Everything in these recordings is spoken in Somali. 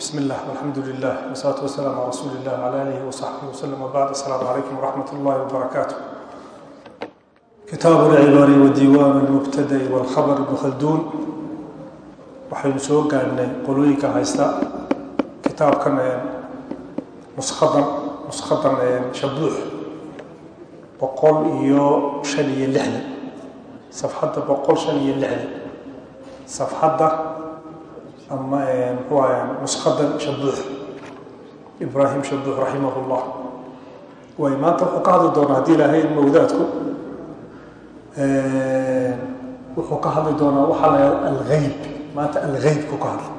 bismi illah alxamdu lilah wsalaatu wasalaamu calaa rasuuli illah wcala aalihi wasaxbihi waslama bacd assalaamu calaykum waraxmat ullahi wbarakaatu kitaabu lcibari wa diiwaanu lmubtada'i walkhabar ibnu khalduun waxaynu soo gaadhnay qolooyinka haysta. Kitaabkan nuskadan nuskadan shabuux boqol iyo shan iyo lixdan. Safxadda boqol shan iyo lixdan. Safxadda ama muxuu ahaa nuskadan shabuux ibraahim shabuux raximah llah way maanta wuxuu ka hadli doonaa? Haddii ilaahay mawdaadku wuxuu ka hadli doonaa waxaa la algeyb maanta algeybku ka hadla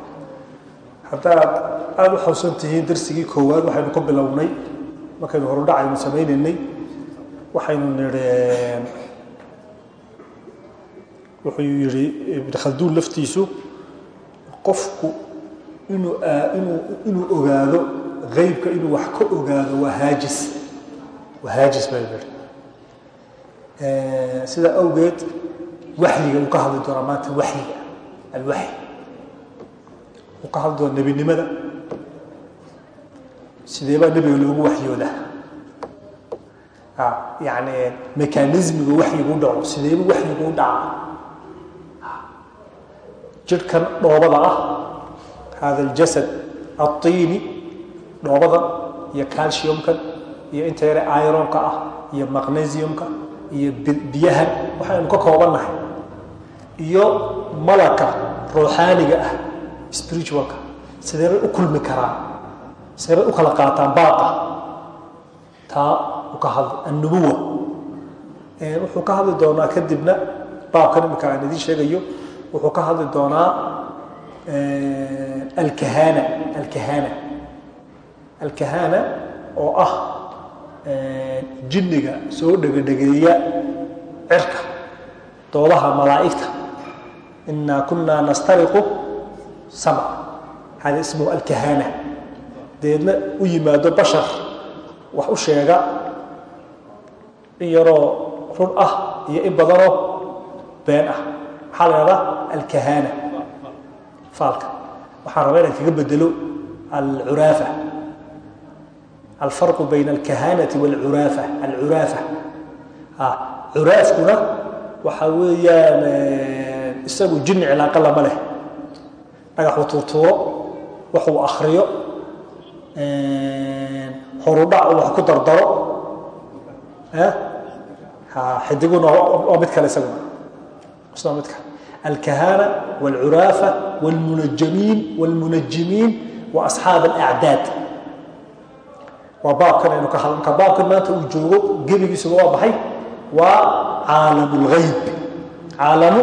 haddaad aada u xawsan tihiin darsigii koowaad waxaynu ku bilownay markaynu horudhacaynu samaynaynay waxaynu nidheen wuxuu yihi ibn khalduun laftiisu qofku inuu inuu ogaado geybka inuu wax ka ogaado waa haajis. Waa haajis baynu nidhi sidaa awgeed waxyiga uu ka hadli doonaa maanta waxyiga alwaxy uu ka hadli doona nebinimada. Sidee baa nebiga loogu waxyoodaa? Yani mekanismiga waxyigu dhaco sideeba waxyigu u dhaca jirhkan dhoobada ah hada aljasad aلطiini dhoobada iyo calciumkan iyo inta yare ironka ah iyo magnesiumka iyo biyahan waxaynu ka koobannahay. Iyo malaka ruuxaaniga ah spiritualka sideebay u kulmi karaan sideebay u kala qaataan baaqa. Taa u ka hadli annubuwa wuxuu ka hadli doonaa kadibna baabkan imika aan idiin sheegayo wuxuu ka hadli doonaa alkahana alkahana. Alkahana oo ah jinniga soo dhegadhegeeya cirka doodaha malaa'igta. Inaa kunaa nastariqu samc hada ismuhu alkahana. Deedna u yimaado bashar wax u sheega in yaroo run ah iyo in badanoo been ah. Maxaa la ihahdaa alkahana faalka waxaan rabaa inaan kaga bedelo alcuraafa. Alfarqu bayna alkahanati walcuraafa alcuraafa. Curaafkuna waxa weeyaan isagu jinni cilaaqo lama leh. Dhagaxuu tuurtuuro waxuu akriyo horudhac uu wax ku dardaro. Xidiguna waa mid kale isaguna isna mid kale alkahana wاlcuraafa wاlmunajamiin wاlmunajimiin wa asxaab alacdaad waa baabkan aynu ka hadl marka baabkan maanta uu joogo gebigiisuba waa baxay waa caalam اlgeyb caalamu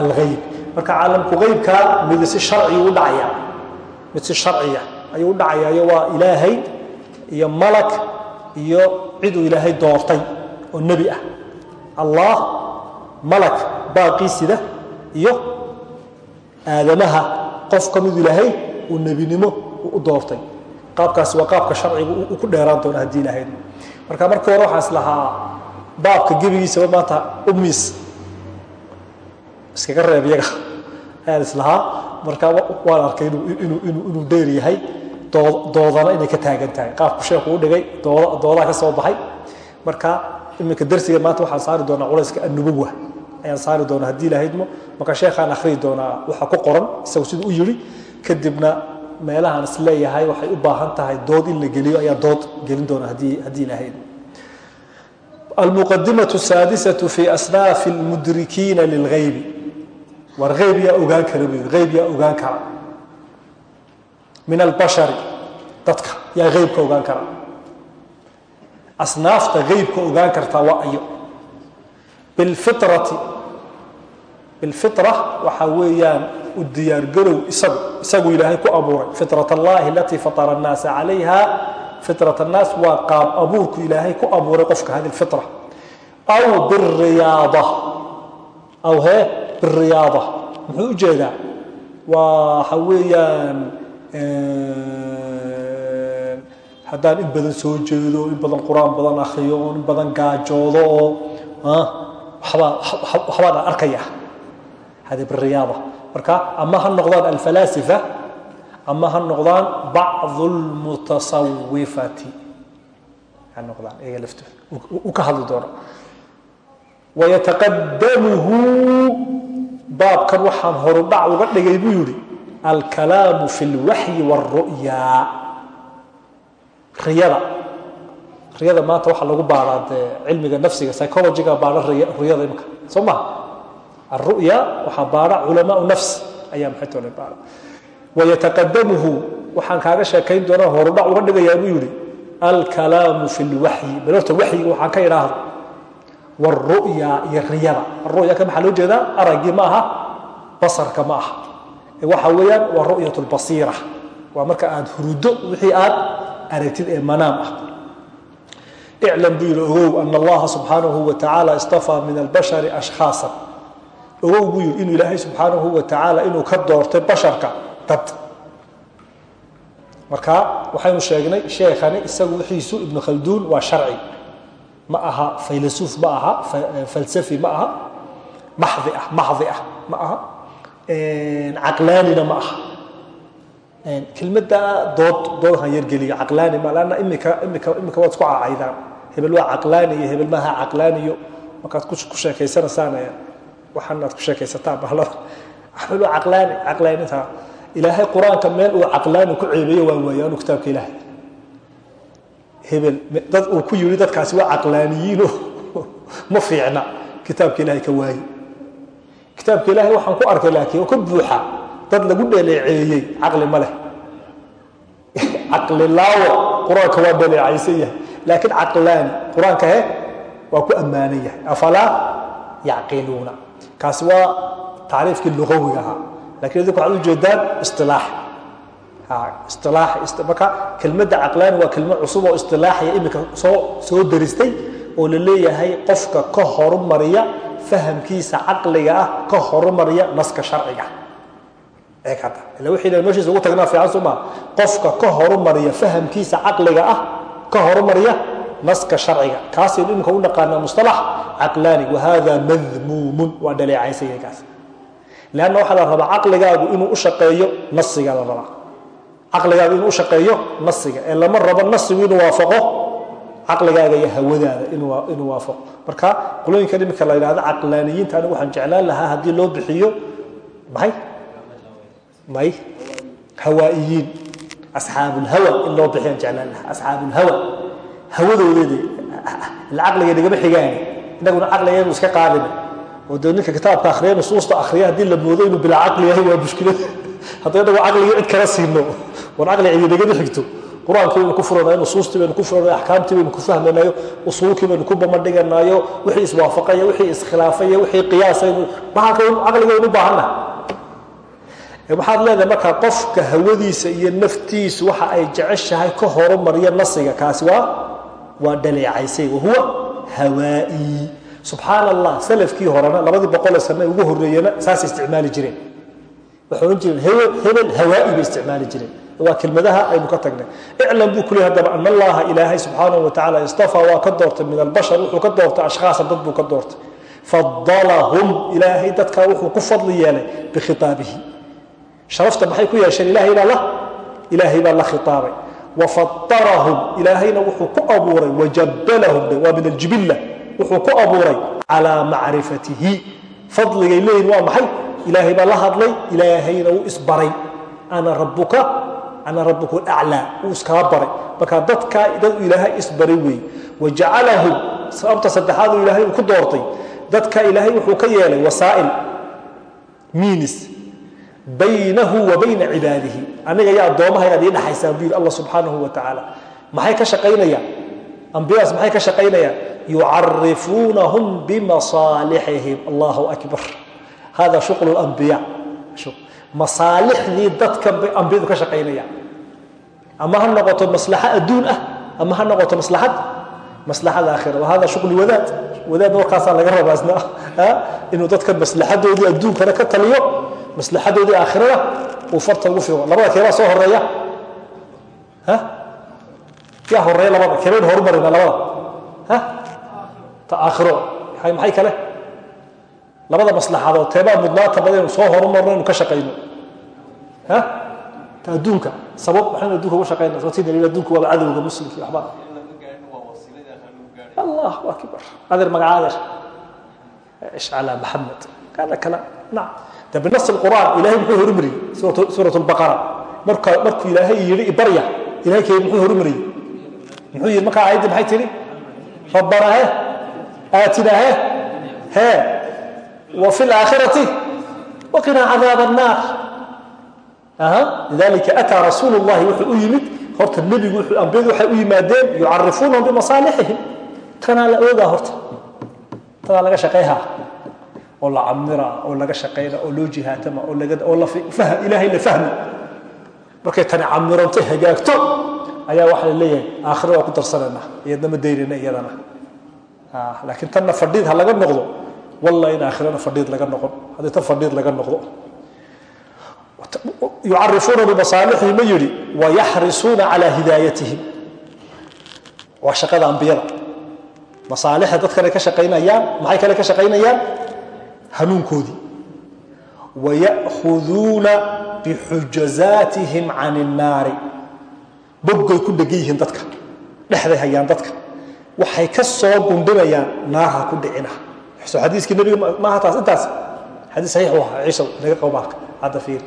algeyb marka caalamku geybkaa mid si sharciga u dhacaya mid si sharciya ayuu u dhacayayo waa ilaahay iyo malak iyo iyo aadamaha qofka mid ilaahay uu nebinimo u doortay. Qaabkaasi waa qaabka sharciga uu ku dheeraan doona haddii ilahayd marka markii hore waxaan is lahaa baabka gebigiisaba maanta umiis iskaga reeb iyaga. Ayaan islahaa marka waan arkay inuu dheer yahay doodana inay ka taagan tahay. Qaabku sheeku u dhigay doodaa ka soo baxay. Marka iminka darsiga maanta waxaan saari doonaa culayska annubuwa ayaan saari doonaa haddii ilahaydmo marka sheekhaan akhriyi doonaa waxa ku qoran isagu siduu u yidhi kadibna meelahaan is leeyahay waxay u baahan tahay dood in la geliyo ayaa dood gelin doona haddii ilahayd almuqadimatu saadisatu fi asnaafi almudrikiina lilgaybi war eyb yaa ogaan kara bu eyb yaa ogaan kara. Min albashari dadka yaa eybka ogaan kara. Asnaafta eybka ogaan kartaa waa ayo bilfitra waxaa weeyaan u diyaargarow isagu. Isagu ilaahay ku abuuray. Fitrat allahi alatii fatara annaasa calayha fitrat annaas waa qaab abuurku ilaahay ku abuuray qofka hadi lfitra aw biriyaada aw hee biriyaada muxuu u jeedaa? Waxa weeyaan haddaan in badan soo jeedo in badan qur'aan badan akriyo oo in badan gaajoodo oo waxbaa waxbaan arkaya. Hadi biriyaada marka ama ha noqdaan alfalaasifa ama ha noqdaan bacdu lmutasawifati ha noqdaan iyaga laftooda u ka hadli doona wayataqadamuhu baabkan waxaan horudhac uga dhigay buu yihi alkalaamu fi lwaxyi wاlru'ya riyada riyada maanta waxaa lagu baaraa dee cilmiga nafsiga psychologiga baara riyada imika soo maha aru'ya waxaa baara culamaau nafs ayaa maxaytole baara. Wayataqadamuhu waxaan kaaga sheekayn doonaa horudhac uga dhigayaa buu yihi alkalaamu fi lwaxyi bal horta waxyiga waxaan ka idhaahdo wاru'ya iyo riyada. Aru'ya ka maxaa loo jeedaa? Araggii ma aha basarka ma aha. Waxa weeyaan waa ru'yat lbasiira waa marka aad hurudo wixii aad aragtid ee manaam ah iclam buu yihi ogow ana allaha subxaanahu wa tacaala istafaa min albashari ashkhaasan ogow buu yihi inuu ilaahay subxaanahu wa tacaala inuu ka doortay basharka dad marka waxaynu sheegnay sheekhani isagu wixiisu ibnu khalduun waa sharci ma aha faylasuuf ma aha falsafi ma aha maxdi ah maxdi ah ma aha caqlaanina ma aha kelmadda dood dood han yargeliyo caqlaani ma lanna imika imika imika waad isku cacaydaan hebel waa caqlaani iyo hebel maaha caqlaaniyo. Markaad ku sheekaysanaysaan waxaan aad ku sheekaysataan bahlada hebel waa caqlaani caqlaaninta ilaahay qur'aanka meel uu caqlaani ku ceebeeyo waa waayo anu kitaabka ilaahay. Hebel dad uu ku yidhi dadkaasi waa caqlaaniyiino. Ma fiicna kitaabka ilaahay ka waaye kitaabka ilaahay waxaan ku arkay laakiin oo ka buuxa dad lagu dhaleeceeyey caqli ma leh. Caqli laawo qur'aanka waa dhaleecaysan yahay. Laakiin caqlaani qur'aanka he waa ku ammaanan yahay. Afalaa yacqiluuna kaasi waa tacriifkii lugawiga ahaa. Lakin idinku waxaad ujeedaan isilaax isilaax marka kelmadda caqlaani waa kelmad cusub oo isilaaxiya imika soo daristay oo la leeyahay qofka ka horumariya fahamkiisa caqliga ah ka horumariya naska sharciga eeg hadda ila wixii meeshiisa ugu tagnaa fiican soo maa qofka ka horumariya fahamkiisa caqliga ah ka horumariya naska sharciga. Kaasaynu iminka u naqaanaa mustalax caqlaani wahada madmuumun waa dhaleecaysan yahay kaas. Leanna waxaa la rabaa caqligaagu inuu u shaqeeyo nasiga la rabaa. Caqligaagu inuu u shaqeeyo nasiga ee lama rabo nasigu inuu waafaqo caqligaaga iyo hawadaada inuu waafaqo. Marka qolooyinkan iminka la yidhahdo caqlaaniyiinta anigu waxaan jeclaan lahaa haddii loo bixiyo maxay may hawaa'iyiin asxaabulhawa in loo bixiyaan jeclaan asxaabulhawa hawadoodeeda ila caqliga nagama xigaani. Innaguna caqligaynu iska qaadina oo dee ninka kitaabka akhriya nusuusta akhriya haddii la moodo inuu bilaa caqli yahay waa mushkilad haddii inagu caqligii cid kala siino war caqli cidi nagama xigto. Qur'aankii baynu ku furanayo nusuustii baynu ku furanayo axkaamtii baynu ku fahmanayo usuulkii baynu ku bamadhiganayo wixii iswaafaqaya wixii iskhilaafaya wixii qiyaasaynu maxaa caqligaynu u baahanna waxaad leedahay markaa qofka hawadiisa iyo naftiisu waxa ay jeceshahay ka horumariya nasiga kaasi waa waa dhaleecaysay wahuwa hawaa'i. Subxaan allah salafkii horena labadii boqolee sane ugu horreeyena saasay isticmaali jireen. Waxay odhan jireen hebel hawaa'i bay isticmaali jireen. Waa kelmadaha aynu ka tagnay. Iclam buu ku leey haddaba an allaha ilaahay subxaanahu wa tacala istafaa waa ka doortay min albashar wuxuu ka doortay ashkhaasan dad buu ka doortay. Fadalahum ilaahay dadkaa wuxuu ku fadli yeelay bikhitaabihi sharafta maxay ku yeesheen ilaahay baa la khitaabay. Wafatarahum ilaahayna wuxuu ku abuuray wajabalahum waa min aljibilla wuxuu ku abuuray calaa macrifatihi. Fadligay leeyihiin waa maxay? Ilaahay baa la hadlay ilaahayna wuu isbaray ana rabuka ana rabuka aclaa wuu iskaa baray. Marka dadkaa dad ilaahay isbaray weeye wajacalahum sababta saddexaad ilaahay uu ku doortay dadka ilaahay wuxuu ka yeelay wasaa'il miinis baynahu wa bayna cibaadihi. Aniga iyo addoomahayaad ii dhaxaysaan buu yidhi allah subxaanahu wa tacaala maxay ka shaqaynayaan ambiyadaas maxay ka shaqaynayaan yucarifuunahum bimasaalixihim. Allahu akbar. Hada shuqlu lambiya masaalixdii dadkan bay ambiyadu ka shaqaynayaan ama ha noqoto maslaxo adduun ah ama ha noqoto maslaxad maslaxada aakhira. Wa hada shuqli wadaad. Wadaadna warkaasaa laga rabaa isna inuu dadkan maslaxadoodii adduunkana ka taliyo maslaxadoodii aakhirada uu farta ugu fiiqo. Labada keebaa soo horreeya yaa horreeya labada keebaynu horu marina labada? Ta aakhiro maxay kale? Labada maslaxadood teebaha mudnaanta badan inu soo horu marno ka shaqayno. Ta adduunka sabab maxaynu adduunka uga shaqayna sababtiina adduunka waaba cadowga muslimka iyo allahu akbar. Adeer magaca ishcala maxamed. Kaada kala nacam de binas quraan ilahay muxuu hormariyey suura baqara markuu ilaahay yii ibarya. Ilahay muxuu hormariyey muxuu yii markaa aayaddi maxay tihi rabbana he aatina he he wa fi laakhirati waqinaa cadaab annaar lidalika ataa rasuul اllahi wuxuu u yimid. Horta nebigu ambiyadu waxay u yimaadeen yucarifuunahum bimasaalixihim. Tanaa la oogaa horta. Tanaa laga shaqayhaa oo la camira oo laga shaqayna oo loo jihaatama ilaahay la fahmi. Markay tani camiranto hagaagto ayaa waxa la leeyahay aakhira waa ku darsanayna iyadna ma daynayna iyadana. Laakiin tanna fadhiid ha laga noqdo walla in aakhirana fadhiid laga noqon haddii tan fadhiid laga noqdo. Yucarifuuna bimasaalixihim ma yidhi wayaxrisuuna calaa hidaayatihim. Waa shaqada ambiyada. Masaalixda dadkan ay ka shaqaynayaan maxay kale ka shaqaynayaan hanuunkoodii. Waya'khuduuna bixujazaatihim can innaari boggay ku dhegan yihiin dadka dhexday hayaan dadka. Waxay ka soo gundhinayaan naarha ku dhicina so xadiiskii nebiga maaha taas intaas? Xadiis saxiix u ahaa ciisa naga qabo baalka hadda fiir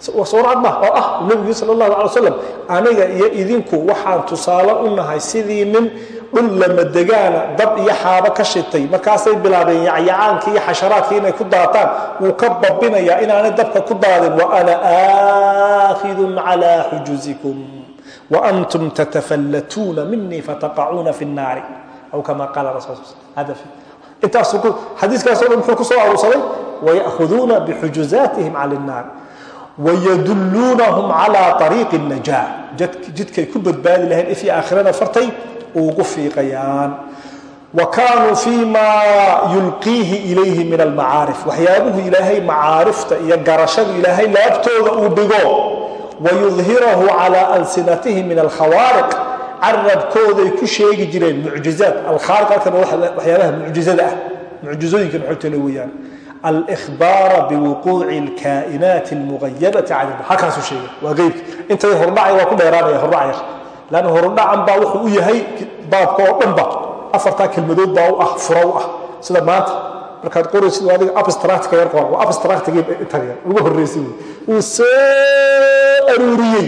suurad ma oo ah nebigu sal allahu alay wasalam aniga iyo idinku waxaan tusaale u nahay sidii nin dhul lamadegaana dab iyo xaabo ka shitay. Markaasay bilaabeen yacyacaankii iyo xasharaadkii inay ku daataan wuu ka babinayaa inaanay dabka ku daadin. Wa ana aakhidun calaa xujuzikum wa antum tatafallatuuna minii fataqacuuna fi nnaari. Aw kama qaala rasul hada intaas xadiiskaas o dhan muxuu ku soo aruursaday? Waya'khuduuna bixujuzaatihim cala nnaar wayadulluunahum calaa ariiqi najaa jidkay ku badbaadi lahayn if iyo aakhirana fartay ugu fiiqayaan wa kaanuu fii maa yulqiihi ilayhi min almacaarif waxyaabuhu ilaahay macaarifta iyo garashadu ilaahay laabtooda uu dhigo wayudhirahu calaa alsinatihim min alkhawaariq carabkooday ku sheegi jireen mucjizaat alkhaariq halkan waxyaabaha mucjizada ah mucjizooyinka maxootana weeyaan alkhbaara biwuquuci alkaa'inaati almugayabati can halkaasuu sheegay waa geybka intay hordhacay waa ku dheeraanaya hordhacayar lanna horudhacan baa wuxuu u yahay baabka oo dhanba afartaa kelmadood baa u ah fura u ah sida maanta markaad qoraysid adiga abstractka yar qora waa abstractgii intan yar ugu horreysay uu soo aruuriyey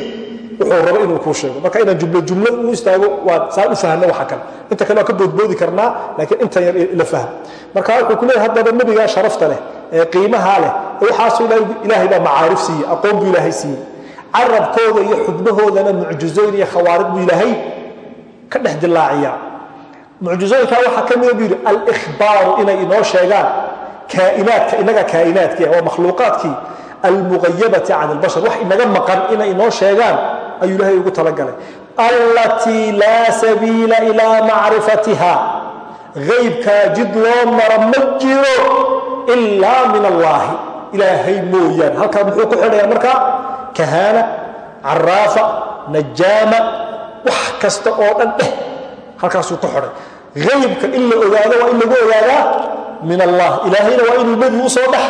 wuxuu rabo inuu kuu sheego. Marka inaan jumlo jumlo u istaago waa saa u fahno waxa kale. Inta kale waa ka boodboodi karnaa laakiin intan yar la fahm marka wuxuu ku leeyahay haddaba nebigaa sharafta leh ee qiimaha leh ee waxaasuu ilaahay baa macaarif siiyey aqoon buu ilaahay siiyey. Carabkooda iyo xubnahoodana mucjizooyin iyo khawaarid buu ilaahay ka dhex dilaaciyaa. Mucjizooyinkaa waxaa ka mida buu yidhi alikhbaaru inay inoo sheegaan kaa'inaadka inaga kaa'inaadkii waa makhluuqaadkii almugayabati can albashar. Wax inaga maqan inay inoo sheegaan ayuu ilaahay ugu talagalay. Allatii laa sabiila ilaa macrifatiha. Gaybkaa jid loo maro ma jiro ilaa min allaahi ilaahay mooyaan halkaa muxuu ku xidhayaa markaa kahaana caraafa najaama wax kasta oo dhan dheh. Halkaasuu ku xidhay. Aybka in la ogaado waa in lagu ogaadaa min allah ilaahayna waa inuu nebigu u soo dhex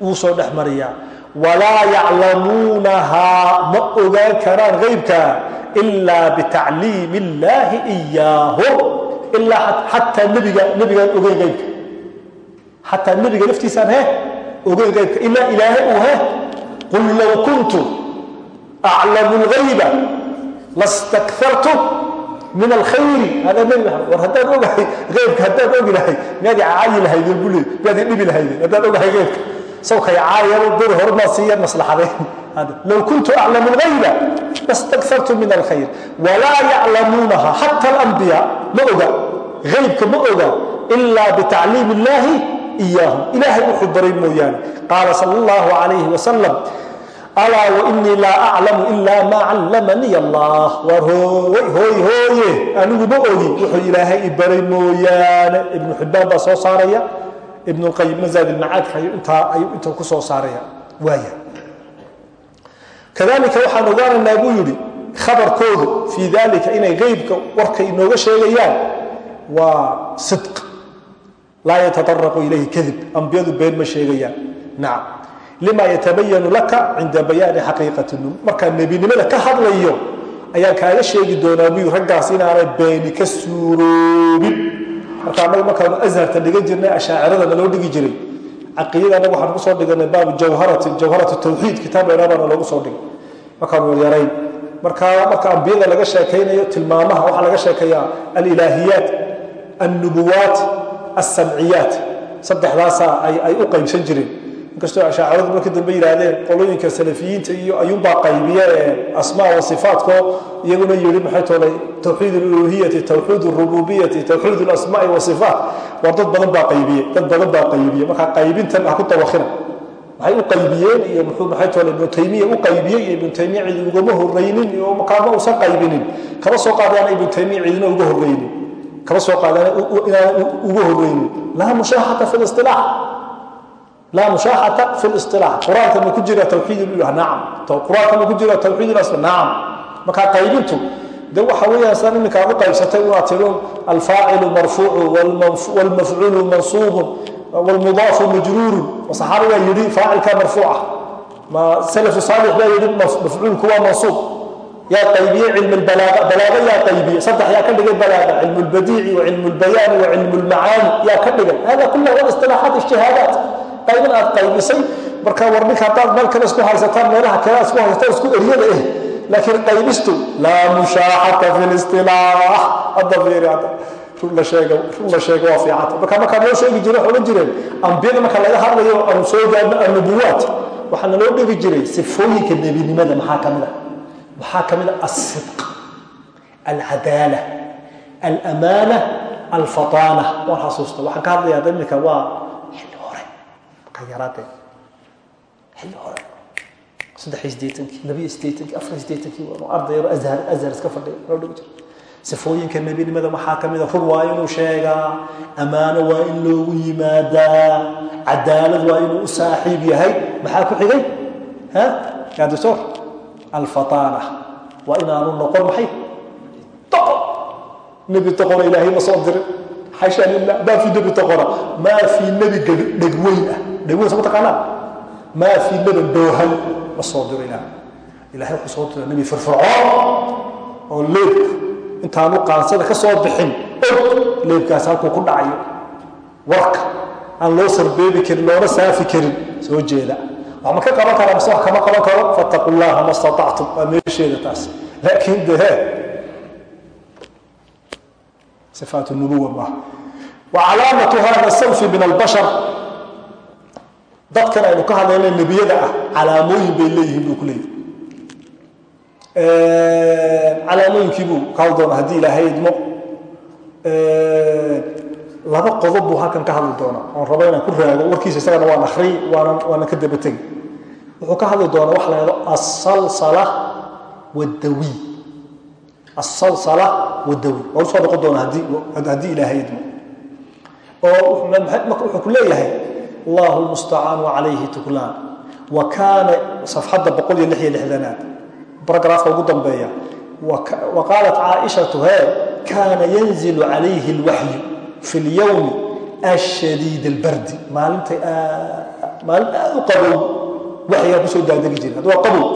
uu dhex mariyaa walaa yaclamuunahaa ma ogaan karaan aybka ilaa bitacliimi illaahi iyaahu ilaa xataa nebiga nebigaan ogeyn aybka xataa nebiga laftiisaan he ogeyn aybka ilaa ilaahay uu he qul low kuntu aclamu اlgayba lastakartu min alkhayri. Hada nebi war haddaan ogahay aybka haddaan ogi lahay miyaad caayi lahaydeen buu leey miyaad dhibi lahaydeen haddaan ogahay aybka sawkay caayar beri hore maa siiya maslaxadeen. Low kuntu aclamu اlgayba lastakartu min alkhayr. Walaa yaclamuunaha xata alambiyaa ma oga. Aybka ma oga ila bitacliim illahi iyaahum ilaahay wuxuu baray mooyaane. Qaala sal اllahu alayhi wasalam alaa wainii laa aclamu ila maa callamanii allah. Waar hooy hooy hooye. Anigu ma ogi. Wuxuu ilaahay i baray mooyaane. Ibnu xibbaan baa soo saaraya ibnu lqayimna zaad ilmacaadka ayuu inta ku soo saaraya. Waaya. Kadalika waxaan ogaanaynaa buu yidhi khabarkoodu fii dalika inay geybka warkay inooga sheegayaan waa sidq. Laa yataaraqu ilayhi kadib ambiyadu been ma sheegayaan. Nacam lima yatabayanu laka cinda bayaani xaqiiqati num. Markaan nebinimada ka hadlayo ayaan kaaga sheegi doonaa buyu raggaas inaanay beeni ka suuroobin marka annaga markaanu asharta dhigan jirnay ashaacirada naloo dhigi jiray caqiidada annaga waxaan ku soo dhiganay baabu jawharati jawharati tawxiid kitaab dheeraa baana loogu soo dhigay. Markaanu yaryarayn marka marka ambiyada laga sheekaynayo tilmaamaha waxaa laga sheekayaa alilaahiyaat alnubuwaat alsamciyaat saddexdaasaa ay u qaybsan jireen inkastoo ashaaciradu markii dambe yidhaahdeen qolooyinka salafiyiinta iyo ayuunbaa qaybiya ee asmaa wa sifaatko iyaguna yidhi maxay toolay tawxiid aluluhiyati tawxiid alrububiyati tawxiid alasmaai wa sifaat. War dad badan baa qaybiye dad badan baa qaybiye. Marka qaybintan ha ku tawakhina waxay u qaybiyeen iyo muxuu maxay toole ibnu taymiya u qaybiyey iyo ibnu taymiya cidi ugama horraynin iyo kaama uusan qaybinin. Kama soo qaadaana ibnu taymiya cidina uga horraynin. Kama soo qaadaana inaan uga horraynin. Laa mushaaxata fi lisilaax laa mushaaxata fi lisilaax qur'aanka ma ku jira tawxiid ilulah nacam qur'aanka ma ku jira tawxiid ilasma nacam marka qaybintu? De waxa weeyaan saan iminka aad u qaybsatay inaad tidho alfaacilu marfuucu walmafcuulu mansuubun wlmudaafu majruurun. Saxaabigaa yidhi faacilkaa marfuuca ma salafu saalix baa yidhi mafcuulku waa mansuub. Yaa qaybiyey cilm lbalaaga balaaga yaa qaybiyey saddex yaa ka dhigay balaaga cilmu lbadiici wa cilmu lbayaani wa cilmu lmacaani yaa ka dhigay. Hada kullah waa istilaaxaat ijtihaadaat qaybin aad qaybisay marka war ninka haddaad meel kale isku haysataan meelaha kale isku haysataan isku eryada eh. Laakiin qaybistu laa mushaaxata fi listilaax hadda fiiri hadda. La sheega waa fiicanta marka markaa noo sheegi jire waxay odhan jireen ambiyada marka laga hadlayo aanu soo gaadno annubuwaat waxaa naloo dhigi jiray sifooyinka nebinimada maxaa ka mid a waxaa ka mid a alsidq alcadaala alamaana alfataana waan xasuusta waxaan ka hadlayaa iminka waa markaa yaraadee xilli hore saddex sideetankii labiyo sideetankii afar sideetankii waanu ardayaro azhar azhar iska fadhiya noo dhigi jiray. Sifooyinka nebinimada maxaa ka mida run waa inuu sheegaa ammaano waa in loogu yimaadaa cadaalad waa inuu u saaxiib yahay. Maxaa ku xigay? Ya doctor alfataana. Waa inaanu noqon maxay? Doqon nebi doqona ilaahay ma soo dirin. Xasha lilah maa fi nebi doqona maa fi nebi dhegweyn ah dhegweyn soo taqaanaa? Maa fi nebi doohan ma soo diro ilaah ilahay wuxuu soo dira nebi firfircoon oo leeb intaanu qaansada ka soo bixin og leebkaas halkuu ku dhacayo. Warka aan loo sarbeebi karin loona saafi karin soo jeeda. Wax ma ka qaban karaa mise wax kama qaban karo fattaqu llaha ma statactum waa meesheeda taas. Laakiin de sifaat nubuwa maaha wa calaamatu hada sanfi min albashar dadkan aynu ka hadlayna nebiyada ah calaamooyin bay leeyihiin buu ku leeyahy calaamooyinkiibuu ka hadli doonaa haddii ilaahay idmo. Laba qodob buu halkan ka hadli doonaa oon rabo inaan ku raago warkiisa isagana waan akriy waanan waanan ka daba tegi wuxuu ka hadli doonaa waxa la asalsala wadawi asalsala wadawi waa u soo noqon doonaa haddii ilaahay idmo. Oo wuxuu ku leeyahay allahu lmustacaanu calayhi tuklaan. Wa kaana safxadda boqol iyo lix iyo lixdanaad baragaraafka ugu dambeeya. Wa qaalat caaishatu hee kaana yanzilu calayhi alwaxyu fi lyowmi ashadiid albardi. Maalinta maalin aad u qabow waxyigaa ku soo daadegi jira haddi waa qabow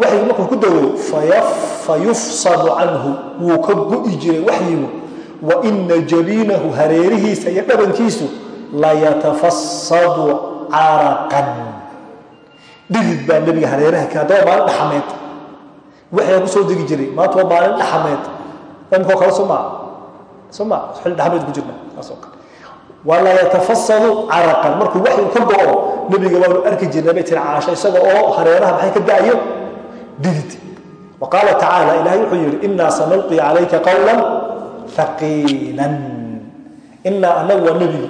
waxyigu markuu ku dawow fayufsadu canhu wuu ka go'i jiray waxyigu wa ina jabiinahu hareerihiisa iyo dhabankiisu layatafasadu caraqan dhidid baa nebiga hareeraha haddaba maalin dhaxameed waxyaa ku soo degi jiray maanta waa maalin dhaxameed imkoo kale soo maa soo maa xilli dhaxameed ku jirna saasoo kale. Walaa yatafasadu caraqan markuu waxyu ka go'o nebiga waanu arki jirnay bay tiri caasha isaga oo hareeraha maxay ka da'ayo? Dhidid. Wa qaala tacaala ilahay wuxuu yidhi innaa sanulqi calayka qawlan haqiilan innaa annagu waa nebigi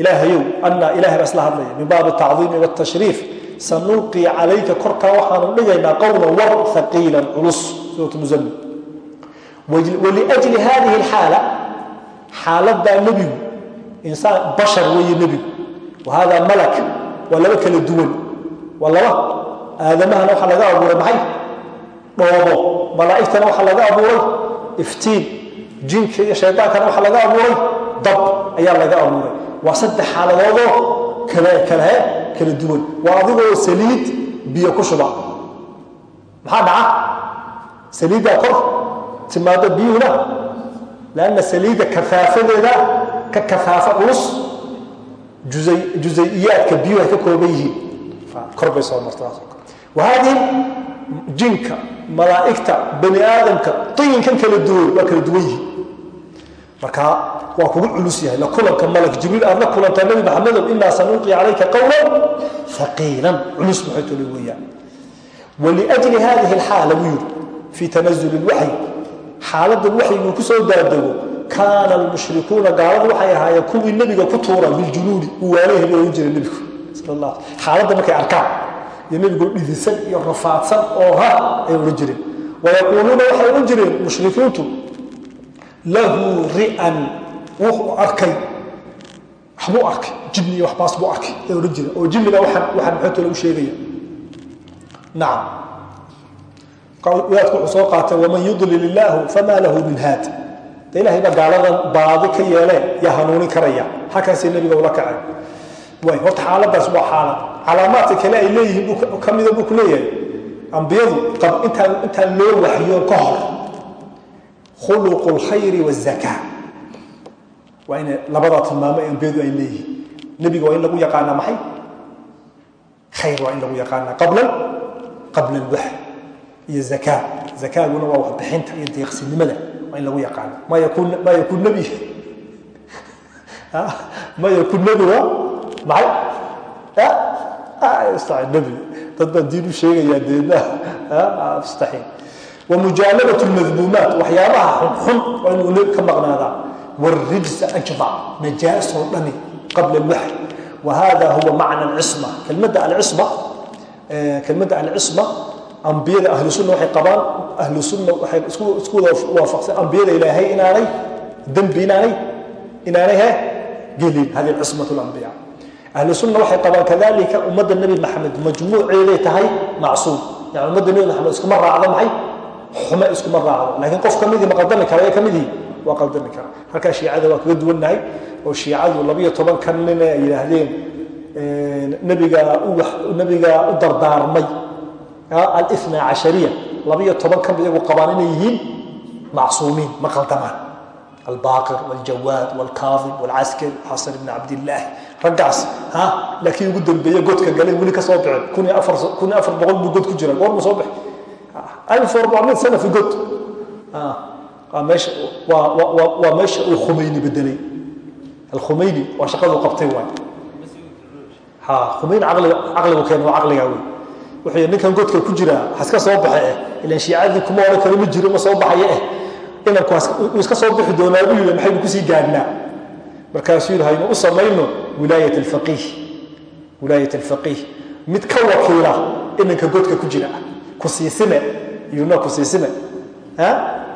ilaahayow annaa ilahay baa isla hadlaya min baabi tacdiimi wاtashriif sanulqii calayka korkaa waxaanu dhigaynaa qowlan war haqiilan culus suurat muzammil waliajli hadihi alxaala xaaladdaa nebigu insaan bashar weeye nebigu wa hada malak waa laba kala duwan waa laba aadamahana waxaa laga abuuray maxay dhoobo malaa'igtana waxaa laga abuuray iftiin jinka iyo shaydaankana waxaa laga abuuray dab ayaa laga abuuray waa saddex xaaladoodoo kale kala duwan. Waa adigoo saliid biyo ku shuba. Maxaa dhaca? Saliiddaa kor timaado biyuhuna. Lanna saliidda kafaafadeeda ka kafaafa culus jusay-iyaadka biyuhu ay ka kooban yihiin. Kor bay soo marta wahadihi jinka malaa'igta bani aadamka tayinkan kala duwan waa kala duwan yihiin. Marka waa kugu culus yahay. La kulanka malak jibriil aad la kulantaa nabi maxamedow inaa sanulqi calayka qawlan haqiilan culus maxay tole weeyaan. Waliajli hadihi alxaala buu yidhi fii tanazuli lwaxyi xaaladan waxyiguu ku soo daadego kaana almushrikuuna gaaladu waxay ahaayeen kuwii nebiga ku tuura biljunuudi uu waalahebi ohan jiray nebigu xaaladda markay arkaan iyo nebigoo dhidisan iyo rafaadsan oo ha ay odhan jireen. Wayaquuluuna waxay odhan jireen mushrikiintu lahu ri'an wuxuu arkay waxbuu arkay jinni iyo waxbaas buu arkay ay odhan jireen oo jinniga waxaan waxaan maxootole u sheegaya? Nacam wadaadku soo qaatay waman yudlil illaahu famaa lahu min haad. De ilahay baa gaaladan ka yeelee yaa hanuunin karaya. Halkaasay nebiga ula kacay. Way horta xaaladaas waa xaalad. Calaamaadka kale ay leeyihiin ka mida buu ku leeyahay. Ambiyadu intaan loo waxyoon ka hor. Khuluqu lkhayri wazakaa waa ina labadaa tilmaamo ambiyadu ay leeyihiin nebiga waa in lagu yaqaanaa maxay? Khayr waa in lagu yaqaanaa. Qablan? Qabla alwax iyo zakaa zakaaguna waa waxbixinta iyo deeqsinimada waa in lagu yaqaana ma yakun nebi ma yakun nebi ah, waa? Maxay? Ah, ah, nebi dad baan diin u sheegayaa deedna. Mustaxiil wa mujaalabatu lmadmuumaat waxyaabaha xunxun waa inuu ka maqnaadaa نجاس ودني قبل الوحي وهذا هو معنى العصمة كلمة العصمة كلمة العصمة أنبياء أهل السنة وحي قبان أهل السنة وحي اسكو وافق أنبياء إلهي إناني ذنب إناني إناني قليل هذه العصمة الأنبياء أهل السنة وحي قبان كذلك أمد النبي محمد مجموع إليه تهي معصوم يعني أمد النبي محمد اسكو مرة أعظم هي xume iskuma raacdo laakiin qof kamidii ma qaldami kara ee kamidii waa qaldami kara. Halkaa shiicada waa kaga duwannahay oo shiicadu labiyo toban kan nin ay yidhaahdeen nabiga u dardaarmay alina cashariya. Labiyo toban kanba iyagu qabaan inay yihiin macsuumiin ma qaldamaan. Albaqir wljawaad wlkaadim wlcaskari xasan ibn cabdilaahi raggaas laakiin ugu dambeeye godka galeen weli ka soo baxeen kun iyo afar boqol buu god ku jira goormuu soo baxay ah, god. Ah waa meesha uu khumayni bedelay alkhumayni waa shaqadu qabtay waay. Khumayn caqligu keen waa caqligaa wey wuxuu ninkan godka ku jira haska soo baxe eh. Ilan shiicadii kuma odhan karo ma jiro ma soo baxayo eh. Inanku uu iska soo bixi doonaa buu yidhi maxaynu ku sii gaadhnaa? Markaasuu yidhi haynu u samayno wilaayat alfaqiih wilaayat alfaqiih. Mid ka wakiila inanka godka ku jira kusiisime yuna kusiisime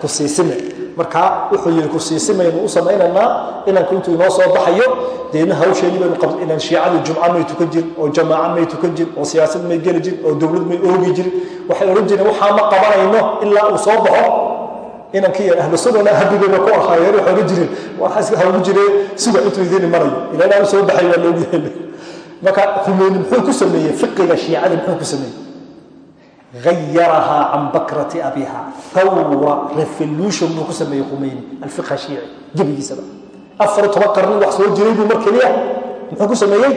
siisime ku siisime markaa wuxuu yidhi ku siisimaynu u samaynaynaa? Inanku intuu inoo soo baxayo deedna hawsheedii baynu inaan shiicadu jumca may tukan jirin oo jamaaca may tukan jirin oo siyaasad may geli jirin oo dowlad may oogi jirin. Waxay odhan jireen waxaa ma qabanayno ilaa uu soo baxo? Inankii ahlu sunnana habigooda ku ahaayeen waxay odhan jireen. Waxaa hawgu jiree suga intuu idiin imanayo ilaa ilaa soo baxay waa loogu yeelay marka khumeyni muxuu ku sameeyey fiqiga shiicada muxuu ku sameeyey ayarahaa can bakrati abiha awra revolution buu ku sameeyey kumayni alfiqha shiici gebigiisaba afar toban qarni wax soo jiray buu mar keliya muxuu ku sameeyey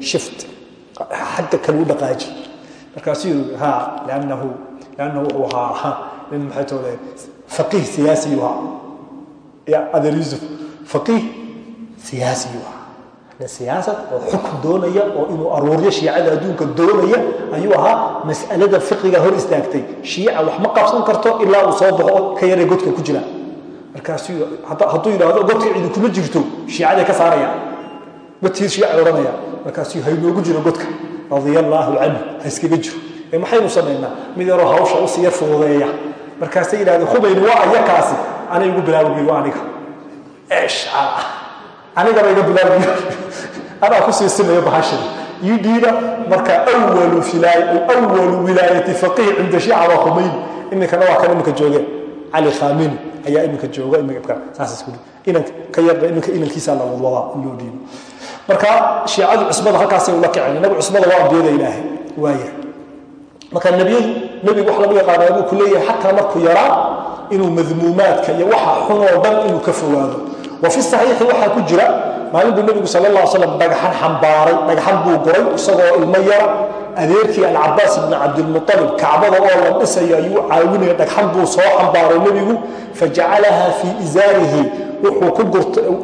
shift. xagga kale u dhaqaaji markaasuu yiri ha lanahu lanahu wuxuu ahaa min maxay toolee faqiih siyaasi ahaa ya adeer yuusuf faqiih siyaasi ahaa nin siyaasad oo xukun doonaya oo inuu aruuryo shiicada adduunka doonaya ayuu ahaa mas'alada fiqiga hor istaagtay. Shiica wax ma qabsan karto ilaa uu soo baxo ka yaray godka ku jira. Markaasu hadduu yidhaahdo godka idinkuma jirto shiicaday ka saaraya. Watii shiica odhanaya markaasuu haynoogu jiro godka. Radia allaahu canhu ha iskaga jiro. Ee maxaynu samaynaa mid yaroo hawsha u sii yar fududeeya. Markaasay yidhahdeen hubayn waa ayakaasi anay ugu bilaabay aniga. Eeshaa anigaba iga bilaabi. Anaa ku siisinayo bahashan. Ii dhiida marka awalu wilaayati faqih cinda shiica waa khumayni iminkana waa kan iminka joogeen cali khamini ayaa iminka jooga iminka saas isku inan ka yarba iminka inankiisaa la wadwadaa in loo dhiibo marka shiicadu cusbada halkaasay ula kaceen inagu cusbada waa ambiyada ilaahay. Waaya marka nebiyadu nebigu wax lagu yaqaanaa buu ku leeyahay xataa markuu yaraa inuu madmuumaadka iyo waxa xun oo dhan inuu ka fogaado wa fi saxiixi waxaa ku jira maalin buu nebigu sal alla slam dhagaxan xambaaray dhagaxan buu guray isagoo ilmo yara adeerkii alcabaas ibni cabdilmualib kacbada oo la dhisayo ayuu caawinaya dhagxan buu soo xambaaray nebigu fajacalaha fii izaarihi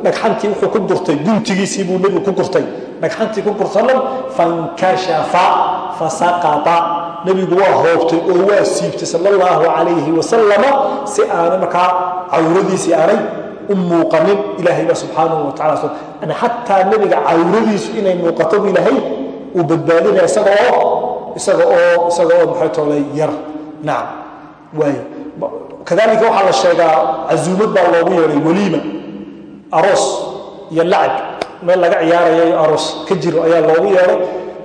dhagxantii wuxuu ku gurtay guntigiisii buu nebigu ku gurtay. Dhagxantii ku gurtanan fankashafa fasaqata. Nebigu waa hoobtay oo waa siibtay sal allahu calayhi wasalama si aanay markaa cawradiisii aanay u muuqanin ilaahayba subxaanahu watacala xataa nebiga cawradiisu inay muuqato bu ilaahay uu badbaadinaya isaga oo isaga oo isaga oo maxay toolay yar. Nacam waay kadalika waxaa la sheegaa casuumad baa loogu yeedhay waliima. Aroos iyo lacag. Meel laga ciyaarayo aroos. Ka jiro ayaa loogu yeedhay.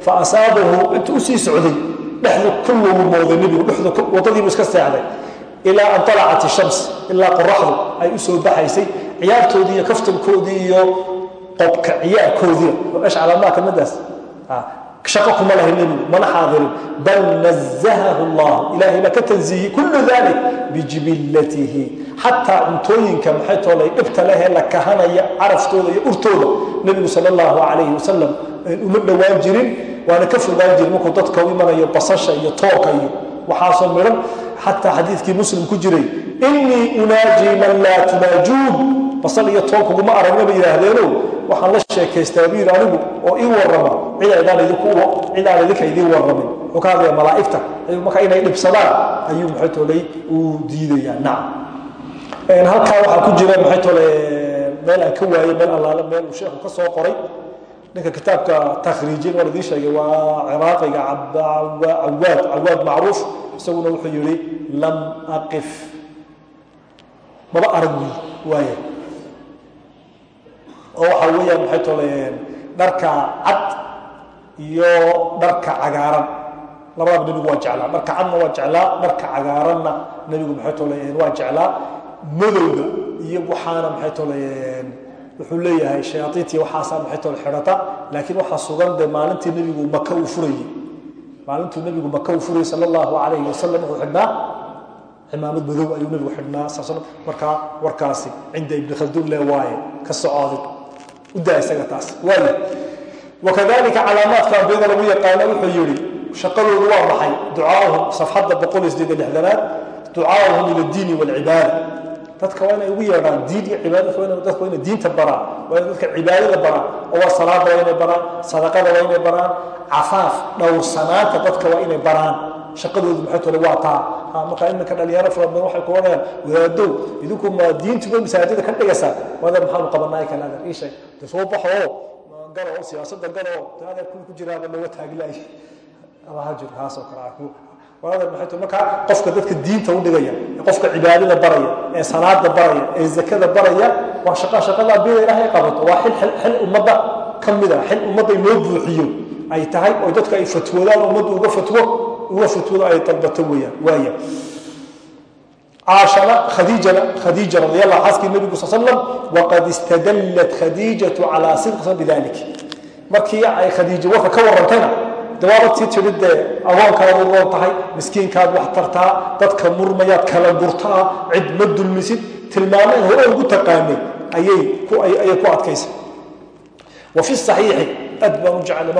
Fa asaabahu intuu u sii socday dhexdu ku lugumooday nebigu dhexdu waddadiibu iska seexday ilaa an alacat ishams ilaa qoraxdu ay u baxaysay ciyaartoodii iyo kaftankoodii iyo qobka ciyaarkoodiina ashcalamaha kamadaas shaqo kuma lahay nebigu mana xaadirin. Bal nazahahu llah ilahay baa ka tansiihiyey kullu dalik bijibillatihi xataa cuntooyinka maxay toolay dhibta lehee la kahanaya caraftooda iyo urtooda. Nebigu sal allahu calayhi wasalam uma dhowaan jirin waana ka fogaan jirin markuu dadka u imanayo basasha iyo toorka iyo waxaasoo midhan xataa xadiidkii muslim ku jiray inii unaaji man laa tunaajuun. Basal iyo toon kuguma aragna bay yidhaahdeeno waxaan la sheekaystaa buu yidhi anigu oo ii warrama. Cid aydaan idinka idiin warramin wuxuu ka hadlaya malaa'igta marka inay dhibsadaan ayuu maxay toolay uu diidayaa. Nacam halkaa waxaa ku jira maxay toole meel aan ka waayey meel allaale meel uu sheekhu ka soo qoray ninka kitaabka takhriijin waan idiin sheegay waa ciraaqiga cawaad cawaad macruuf. Isaguna wuxuu yidhi lam aqif. Maba arag waaya oo waxaa weeyaan maxay tolayeen dharka cad iyo dharka cagaaran. Labadaba nebigu waa jeclaa. Dharka cadna waa jeclaa dharka cagaaranna nebigu maxay tolayeen waa jeclaa. Madowga iyo waxaana maxay tolayeen wuxuu leeyahay shayaaiintii waxaasaa tole xidhata laakiin waxaa sugan dee maalintii nebigu maka uu furayey maalintuu nebigu maka uu furayey sala allahu calayhi wasalam wuxuu xidhnaa cimaamad madow ayuu nebigu xidhnaa saas markaa warkaasi cinda ibni khaldun le waaye ka socoodin u daa isaga taas. Waaye wakadalika calaamaadka ambiyada lagu yaqaano wuxuu yidhi shaqadoodu waa maxay? Ducaahum safxadda boqol iyo sideed lixdanaad ducaahum ila diini walcibaada dadka waa inay ugu yeedhaan diin iyo cibaada dadka waa inay diinta baraan waa inay dadka cibaadada baraan oo waa salaada waa inay baraan sadaqada waa inay baraan cafaaf dhowrsanaanta dadka waa inay baraan. Shaqadoodu maxay tole waa taa. Markaa iminka dhalinyaro fara badan waxay ku odhanayaan wadaadow idinku ma diintuba masaajida ka dhigaysaa wadan maxaanu qabanaa kale adeer ii sheeg de soo baxo? Galo oo siyaasadda galo de adeer kuwi ku jiraaba looga taaglaay ama ha jiro kaasoo kale markaa qofka dadka diinta udhigaya qofka cibaadada baraya ee salaada baraya ee zakada baraya waa shaqada bida ilaahay qabato. Waa xil ummadda ka mida ah, xil ummadda inoo buuxiyo. Ay tahay oo dadka ay fatwoodaan ummaddu uga fatwo uga fatwado ay dalbato waaya khadiij radiallah xaaskii nabigu sal slam waqad istadallat khadiijatu calaa sidqi bidalik markii ay khadiija warka ka warantayna dawaabadtii tidhi dee adoonkaad u roon tahay miskiinkaad wax tartaa dadka murmayaad kala gurtaa cid ma dulmisid tilmaamen hore ugu taqaanay ayay ku adkaysa. Wa fi saxiixi aad baan u jeclay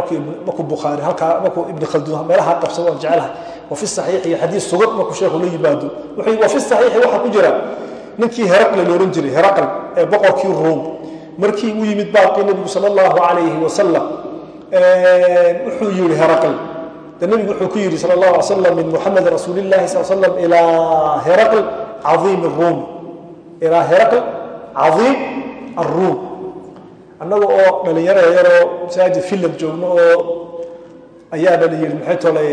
markuu bukhaari halkaa markuu ibni khalduun meelaha qabsan waan jeclahay. Wa fi saxiixi xadiis sugad markuu sheekhu la yimaado. Wa fi saxiixi waxaa ku jira ninkii heraqle la odhan jiray heraql ee boqorkii ruum markii uu yimid baaqii nebigu sala allahu calayhi wasalam wuxuu yihi heraql de nebigu wuxuu ku yidhi sal اllah alay slam min muxamedi rasuuli اllahi sal slam ilaa heraql caiim الruum ilaa heraql caiim الruum annaga oo dhalinyaro yaroo masaajid finland joogno oo ayaa dhala yidhi maxay tole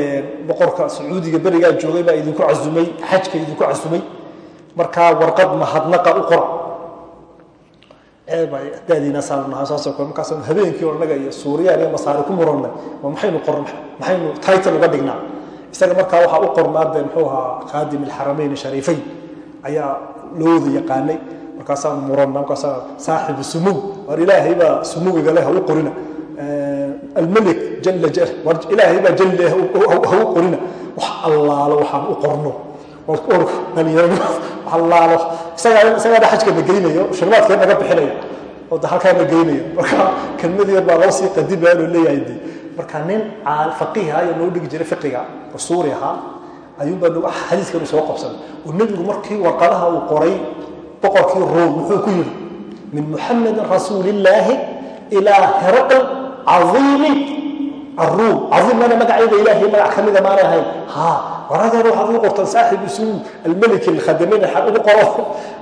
boqorka sacuudiga berigaa joogay baa idinku casumay xajka idinku casumay markaa warqad mahadnaqa u qora daadiina saarnahaa saasoo kale markaasaan habeenkii oo annaga iyo suuriyaan iyo masaari ku murannay ma maxaynu qor maxaynu title uga dhignaa isaga markaa waxaa u qornaa dee muxuu ahaa khaadim alxaramayn shariifayn ayaa loo wada yaqaanay markaasaan muranna markaasaa saaxibu sumuw war ilaahay baa sumuwiga leh ha u qorina almelik jala jal war ilaahay baa jalle hagu qorina wax allaalo waxaan u qorno dhalinyaradu wax allaalo isagaana xajka na geynayo shirmaadkee naga bixinaya oo da halkaa na geynayo marka kelmad yar baa loo sii qadimaya loo leeyahay de marka nin faqiih ayaa noo dhigi jiray fiqiga oo ahaa ayuunbaa xadiiskan u soo oo nebigu markii warqadaha uu qoray boqorkii ruum muxuu ku yidhi min muxamedin rasuulillaahi ilaa heraql caiimi aruum caiimnana magaceeda ilaahay magac ka mida maanay ahayn ha waradeeda waxaad ugu qortaan saaxib isuu almelik alkhadameyn xaq ugu qoro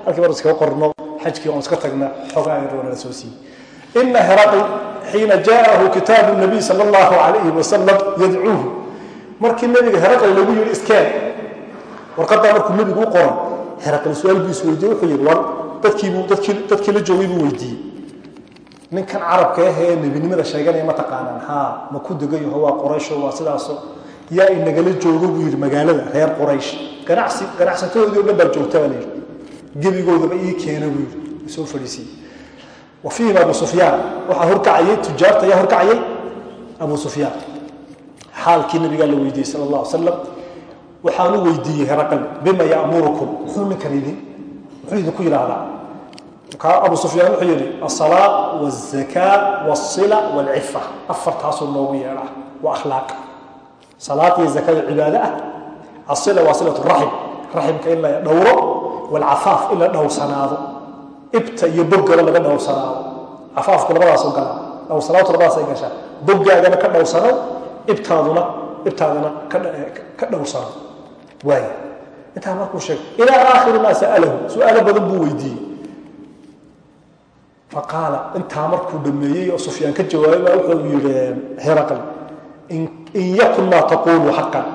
halkii mar iskaga qorno xajkii oon iska tagna xogaa roonala soo siiyey ina heraql xiina jaa'ahu kitaabu nabiy sala allahu calayhi wasalam yadcuuhu. Markii nebiga heraql lagu yidhi iskeen warqaddaa markuu nebigu u qoray heraql su'aal buu isweydiye wuxuu yidhi war dadkiibuu dadkii la joogay buu weydiiyey. Ninkan carabka ah ee nebinimada sheeganaya ma taqaanaan haa ma ku degan yaho waa quraysho waa sidaaso yaa inagala joogo buu yidhi magaalada reer quraysh. Ganacsatadoodii o dhan baa joogtaba layidhi gebigoodaba ii keena buu yidhi. Soo fadhiisiiye wa fiihim abu sufyaan. Waxaa horkacayay tujaarta ayaa horkacayay abu sufyaan. Xaalkii nabigaa la weydiiyey sal allah ala salam waxaan weydiiyey heraqal bima yamurukum? Muxuu ninkan idin muxuu idinku yidhaahdaa. Kaa abu sufyaan wuxuu yidhi asalaa waalzakaa waalsila waalcifa afartaasuu noogu yeedhaa. Waa akhlaaq salaad iyo zakada cibaado ah. Asila waa silat raxim raximka in la dhowro wاlcafaaf in la dhowrsanaado ibta iyo boggaba laga dhowrsanaado cafaafku labadaasoo galaa dhowrsanaantu labadaas ay gashaa. Boggaagana ka dhowrsano ibtaaduna ibtaadana ka dhowrsano waaya intaa markuu sheegay ilaa aakhiri maa sa'alahu. Su'aalo badan buu weydiiyey. Faqaala intaa markuu dhameeyey oo sufyaan ka jawaabay baa wuxuu yidhi heraql in yakun maa taquulu xaqan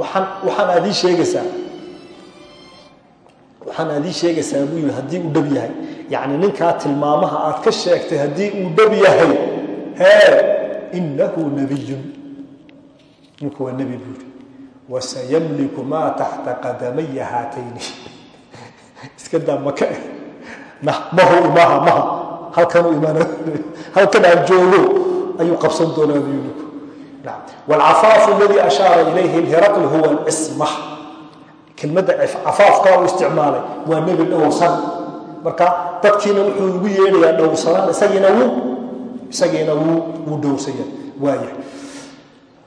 waxaan waxaan aadii sheegaysaa waxaan aadii sheegaysaa buu yidhi haddii uu dhab yahay yacni ninkaa tilmaamaha aad ka sheegtay haddii uu dhab yahay hee inahu nabiyun ninku waa nebi buu yidhi wasayamliku maa taxta qadamaya haatayni iska daa maka mahu imaha maha halkanuu imaan halkan aan joogo ayuu qabsan doonaa buu yidhi waalcafaafu aladii ashaara ilayhi lheraql huwa alcisma kelmadda cafaafka uu isticmaalay waa nebi dhowrsan marka dadkiina wuxuu ugu yeedhayaa dhowrsanaan isagiina isagiina wuu dhowrsanya waaya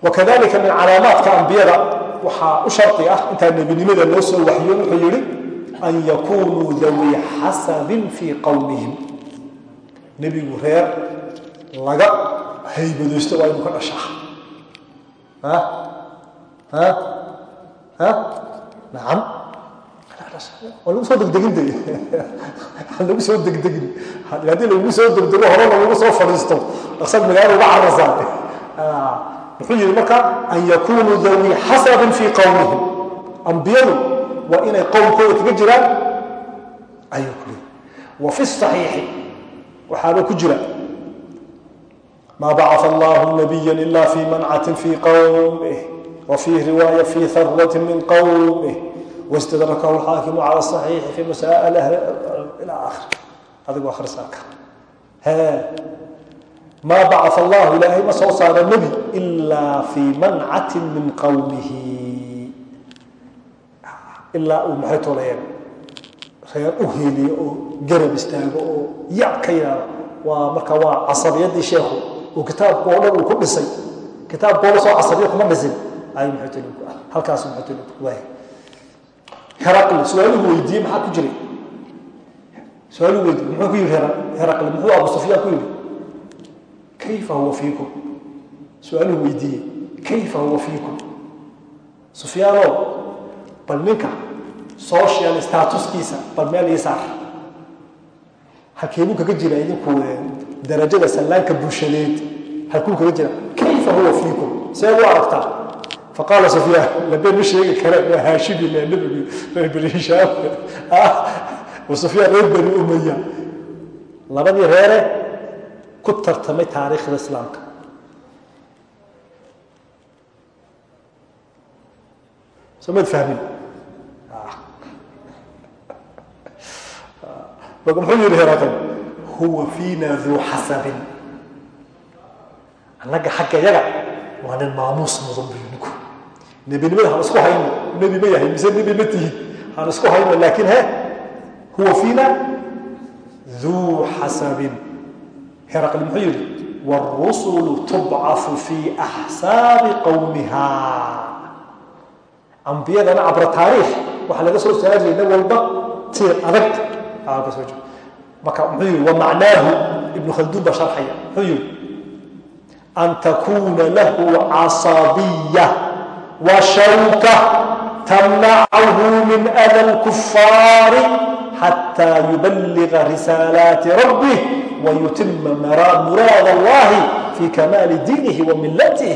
wakadalika min calaamaadka ambiyada waxaa u shardi ah intaa nebinimada loo soo waxyo wuxuu yidhi an yakunuu dawi xasabin fii qowmihim nebigu reer laga nacam waa lagu soo degdegin de lagu soo degdegin. Haddii lagu soo degdego hore lagu soo fadhiisto. Asag magaalo uga carasaa wuxuu yihi marka an yakunuu dawi xasabin fii qowmihim ambiyadu waa inay qowmkooda kaga jiraan? Ayuu ku leeyay wa fi saxiixi. Waxaaba ku jira ma bacaa allahu nabiya ila fi mancatin fi qowmih wa fii riwaaya fi harwati min qowmih wastadrakahu alxaakimu cala saxiixi fi masaa'il ahli ila akhir adigu akhrisaaka maa bacaa allahu ilaahay ma soo saara nebi ilaa fii mancatin min qowmihi ilaa uu maxay tolayeen reer u heeliyo oo garab istaago oo yac ka yaado waa marka waa casabiyadii sheekhu uu kitaabku oo dhan uu ku dhisay. Kitaabkooda soo casabiya kuma dhisin ay maxay toli ku ah. Halkaas maxay toli waay heraqli su'aaluhu weydiiyey maxaa ku jiray? Su'aaluhu weydiiyey muxuu ku yidhi heraqli muxuu abu sufyaan ku yidhi? Kayfa huwa fiikum? Su'aaluhu weydiiyey kayfa huwa fiikum? Sufyaanoo bal ninka social statuskiisa bal meel ii saar halkeebuu kaga jira idinku darajada sallaanka bulshadeed halkuu kaga jira kayfa huwa fiikum? See u aragtaa faqaala sufyaan labeen ma sheegi kare waa haashimi le nabigi reer bani hishaam. Wa sufyaan reer bani umaya labadii reere ku tartamay taariikhda islaamka. Soo maad fahmin? Marka muxuu yidhi huwa fiina duu xasabin. Annaga xagga yaga waa nin maamuus mudan buyu ninku nebinimada han isku hayno nebi ma yahay mise nebi ma tihin han isku hayno laakiin he huwa fiina duu xasabin. Heraqli muxuu yidhi wاrusulu tubcafu fii axsaabi qowmiha ambiyadana cabra taariikh waxaa laga soo saarayay nin walba tiir adag. Aa ka soo jiro marka muxuu yihi wamacnaahu ibnu khalduun baa sharxaya muxuu yihi an takuuna lahu casabiya wa shawka tamnachu min ada lkufaari xataa yuballiga risaalaati rabbih wayutima muraad allahi fii kamaali diinihi wa millatih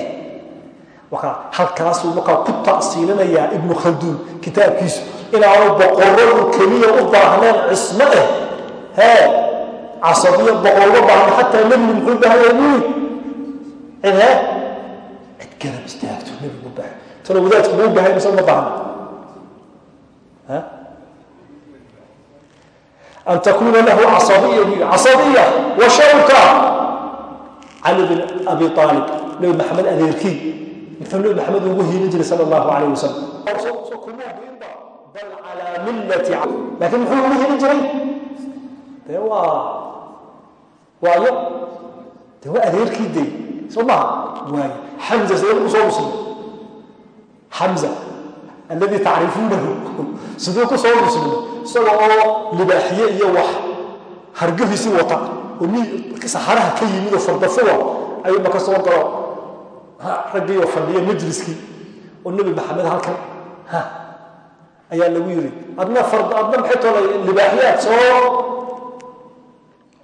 markaa halkaasuu markaa ku ta'siilinayaa ibnu khalduun kitaabkiisu inaanu boqoradu keliya u baahnayn cismo eh hee casabiyo boqor uga baahna xataa nebigu muxuu baahaya wiil cid hee cid garab istaagto nebigu baahay tana wadaadku muu bahay mise uma baahna an takuna lahu casabiya casabiya wa shawka cali bin abi aalib nebi maxamed adeerkii muxuu nebi maxamed ugu hiilin jiray sala allahu calayh wasalam bal calaa millati laakiin muxuu ugu hiilin jiray dee waa waayo dee waa adeerkii day soo maha waayo xamza sidee ku soo muslim xamza alladii tacrifuunahu siduu ku soo muslim isaga oo libaaxiye iyo wax hargahiisii wata oo ni saxaraha ka yimid oo fardafuwa ayuu maka soo galo raggii oo fadhiya majliskii oo nebi maxamed halkan ha ayaa lagu yidhi adna adna maxay tolay libaaxiyaad soo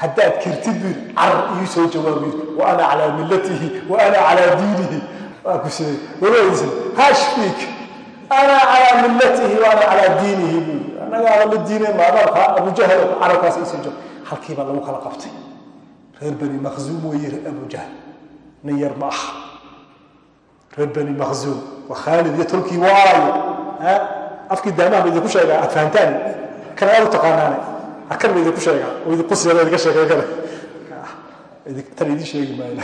haddaad kirtid yidhi carar ii soo jawaab yidhi wa ana calaa millatihi wa ana calaa diinihi. Waa ku siday walaadiisa hashfiik ana calaa millatihi wa ana calaa diinihi. Buu anagaaba la diinay maadaamka abujahal carabkaas ii soo jawaab halkii baa lagu kala qabtay. Reer bani makhzuum weeye abujahl nin yar ma aha. Reer bani makhzuum waa khaalid iyo tolkii waayo. Afkii daamaha ba idinku sheegaa aad fahantaan? Kana aad u taqaanaane akan ba idinku sheegaa oo idinku siyada idinka sheegay kale. Tan idin sheegi maayo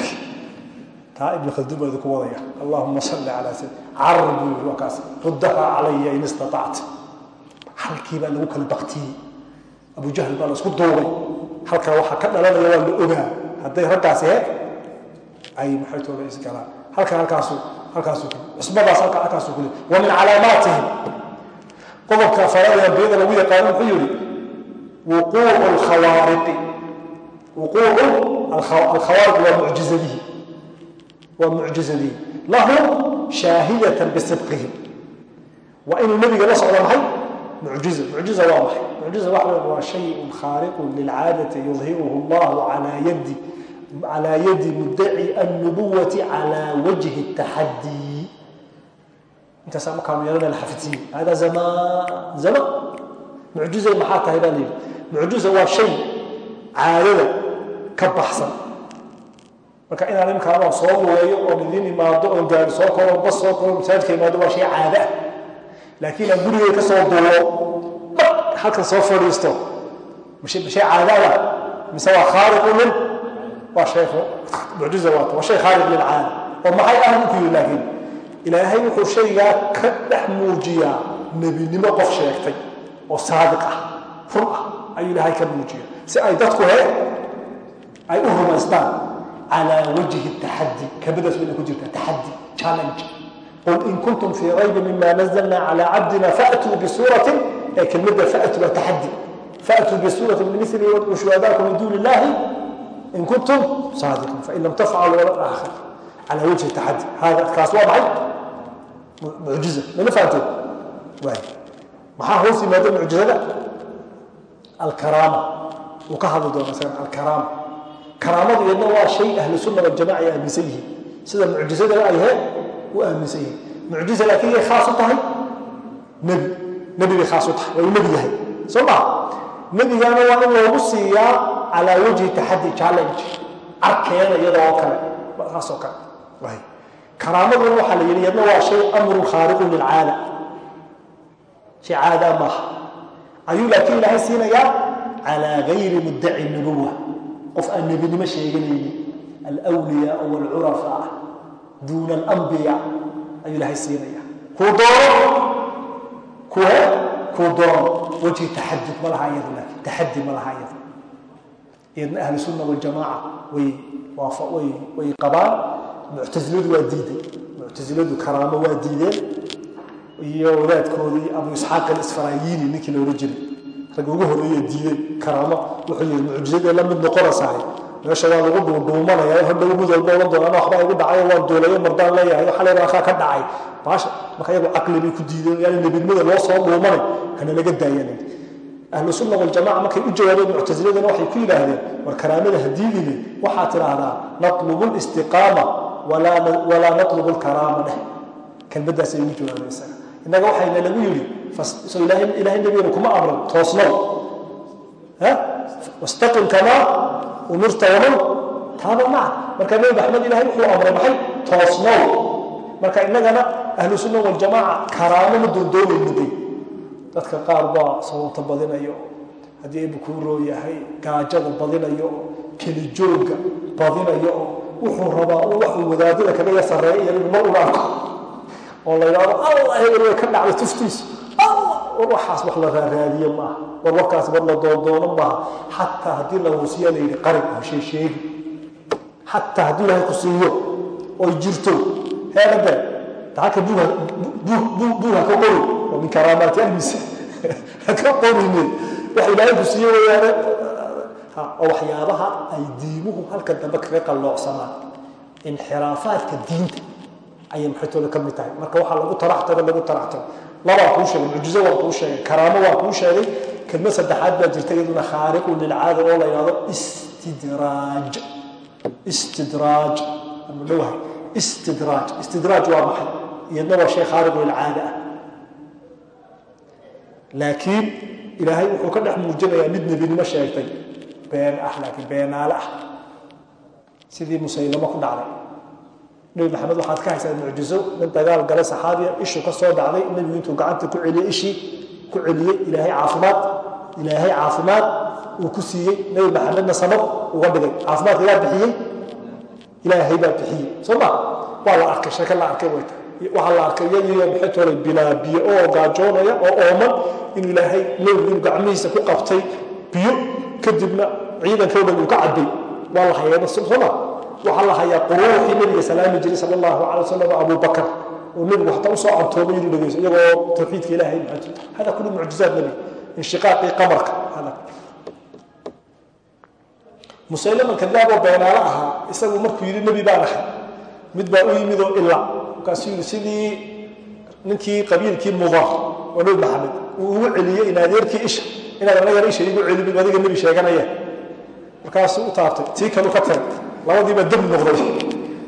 taa ibn khalduun baa idinku wadaya. Allahuma salli calaa sayd yiri waa kaas ruddaha calaya in istatacta halkii baa lagu kala baktiyey abu jahl baa la isku duubay. Halkaa waxaa ka dhalanaya waa la ogaa. Hadday raggaasi he ay maxay toola isgalaan halka halkaasu halkaasu cusbadaas halka halkaasu kule wa min calaamaatihim. Qodobka afaraad ee ambiyada lagu yaqaano wuxuu yihi wuquucu alkhawaariqi wuquucu alkhawaariq waa mucjizadihi waa mucjizadihi lahum shaahidatan bisidqihim waa inuu nebiga la socdo maxay? La maxaa tahay baa layidhi mucjiza waa shay caadada ka baxsan. Marka inaan imkaanoo soo lugeeyo oon idiin imaado oon gaari soo koro bas soo koro masaajidka imaado waa shay caado ah laakiin aan gurigay ka soo duulo halkan soo fadhiisto. Shay caadaada mise waa khaariqu min? Waa shay mucjiza waata waa shay khaariq lilcaada oo maxay ah buu ku yidhi laakiin? Ilaahay wuxuu shaygaa ka dhex muujiyaa nebinimo qof sheegtay oo saadiq ah run ah ayuu ilaahay ka muujiya si ay dadku he ay u rumaystaan calaa wajhi taxaddi. Kabadaas wayna ku jirtaa taxaddi challenge. Qul in kuntum fii raybi mima nazalna calaa cabdina faatuu bisuuratin. Ee kelmadda faatuu waa taxaddi. Faatuu bisuuratin min mili wadcu shuhadaakum min duuni illahi in kuntum saadiqiin fain lam tafcaluu aakhir calaa wajhi taxaddi. Hada kaas waa maxay? Mucjiza mana fahanteen waay maxaa hoos yimaada mucjizada alkaraama. Wuu ka hadli doona isaga alkaraama. Karaamadu iyadna waa shay ahlu sunna waljamaca ay aaminsan yihiin. Sida mucjizada ay he u aaminsan yihiin. Mucjiza laakiin yay khaas u tahay? Nebi. Nebi bay khaas u tahay. Waa uu nebi yahay. Soo maa nebigana waa in loogu siiyaa calaa wajhi taxadi challenge. Arkeena iyada oo kale. Saas oo kale. Karaamaduna waxaa la yidhi yadna waa shay amrun khaariqun lilcaada shay caadaa maaha ayuu laakiin ilaahay siinayaa calaa gayri muddaci nubuwa qof aan nebinimo sheeganaynin alwliyaa walcurafaa duuna alambiya ayuu ilaahay siinaya kuu doono kuu doono. Wajhi taxadud ma laha iyadu laakiin taxadi ma laha iyadu. Iyadna ahlu sunna waljamaaca way qabaan. Muctasiladu waa diiday muctasiladu karaamo waa diideen iyo wadaadkoodii abu isxaaq alisfarayini ninkii loola jiray. Rag ugu horreeye diiday karaamo wuxuu yihi mucjizadee la mid noqonaysahay meesha waa lagu dhuudhuumanaya hadhow mid walba ohan doonaan waxbaa igu dhacay waan doolayo mardaan leeyahay waxa leedaha kaa ka dhacay. Baasha marka iyagu caqli bay ku diideen yaani nebinimada loo soo dhuumanay hana laga daayanay ahlu sunna waljamaca markay u jawaabeen muctasiladana waxay ku yidhaahdeen war karaamada hadiidine waxaad tidhaahdaa natlubu listiqaama walaa natlubu lkaraama dheh kelmaddaasay ugu jawaabeen innaga waxayna lagu yidhi so ilaahay nebigeena kuma amrin toosnow wastaqim kamaa umirta waman taaba maca. Marka nebi maxamed ilahay wuxuu amray maxay? Toosnow marka innagana ahlu sunna waljamaaca karaamo ma doondoonayno day dadka qaar baa sababta badinayo. Haddii kuuroo yahay gaajada badinayo keli joogga badinayo wuxuu rabaa waxuu wadaadada kaga ya sarreeya iyo mar una arko oo la yidhahdo allah hebel way ka dhacday tuftiisu war waxaas wax la raaraadiye maaha war warkaas war la doondoono maaha xataa haddii la huusiya la yidhi qarin hashee sheegi. Xataa haddii ilaahay ku siiyo oy jirto heelade taaka buuha ka qori. Oo min karaamaati ahliisa haka qorine. Wax ilaahay ku siiyo weyaane oo waxyaabaha ay diimuhu halka dambe kaga qalloocsamaan inxiraafaadka diinta ayay maxaytooda ka mid tahay. Marka waxaa lagu taraxtaga lagu taraxtago labaa kuu sheegay mucjizo waa kuu sheegay karaamo waa kuu sheegay. Kelmad saddexaad baa jirta iyaduna khaariqun lilcaada oo la yidhahdo istidraaj. Istidraaj. Ama dhowahay istidraaj. Istidraaj waa maxay? Iyadna waa shay khaariqu lilcaada ah. Laakiin ilaahay wuxuu ka dhex muujinayaa mid nebinimo sheegtay. Been ah laakiin beenaale ah. Sidii musaylamo ku dhacday nebi maxamed waxaad ka haysaa mucjizo. Nin dagaal galay saxaabiya ishu ka soo dhacday. Nebigu intuu gacanta ku celiyey ishii ku celiyey ilaahay caafimaad. Ilaahay caafimaad uu ku siiyey nebi maxamedna sabab uga dhigay. Caafimaadka yaa bixiyey? Ilaahay baa bixiyey. Soo ma? Waa la arkay sheeke la arkay way waxaa la arkay iyadiiyo maxay toolay bilaa biyo oo gaajoonaya oo ooman inuu ilaahay nebigu inuu gacmihiisa ku qabtay biyo. Kadibna ciidankoo dhan uu ka cabbay. Waa la hayeena soo ma waxaa la hayaa quruuxii nabiga salaami jiray sal allahu calay wasalam abu oo nebigu hataa u soo cantoomay inuu dhegeyso iyagoo tawxiidka ilaahay maxaa hada kullu mucjizaat nebi inshiqaaqii qamarka hada. Musaylaman kadaaboo ahaa isagu markuu yidhi nebi baan ahay. Mid baa u yimid oo ila markaasuu yidhi sidii ninkii qabiilkii mudar oo nebi maxamed uu ugu celiyey in adeerkii isha inaad anagana isha igu celinin adiga nebi sheeganaya. Markaasuu u taabtay tii kalu ka tagay labadiiba dab noqday.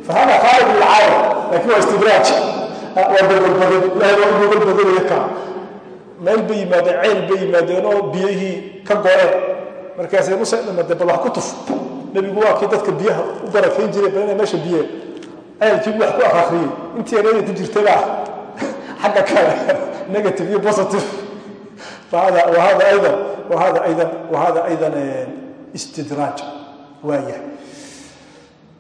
Fahada khaalid lilcaada laakiin waa istidraaj. Waa gobolbadan ilahay waa u gobolbadanaya kaa meel bay yimaadeen ceel bay yimaadeen oo biyihii ka go-een markaasay muse dhamade bal wax ku tuf. Nebigu waa kii dadka biyaha u barakayn jiray bal inay meesha biyeen ceelkii wax ku akhriyey. Intii ereyda ku jirtaba xagga kale negative iyo positive. Wahada aydan wahada aydan aydan istidraaj. Waayahay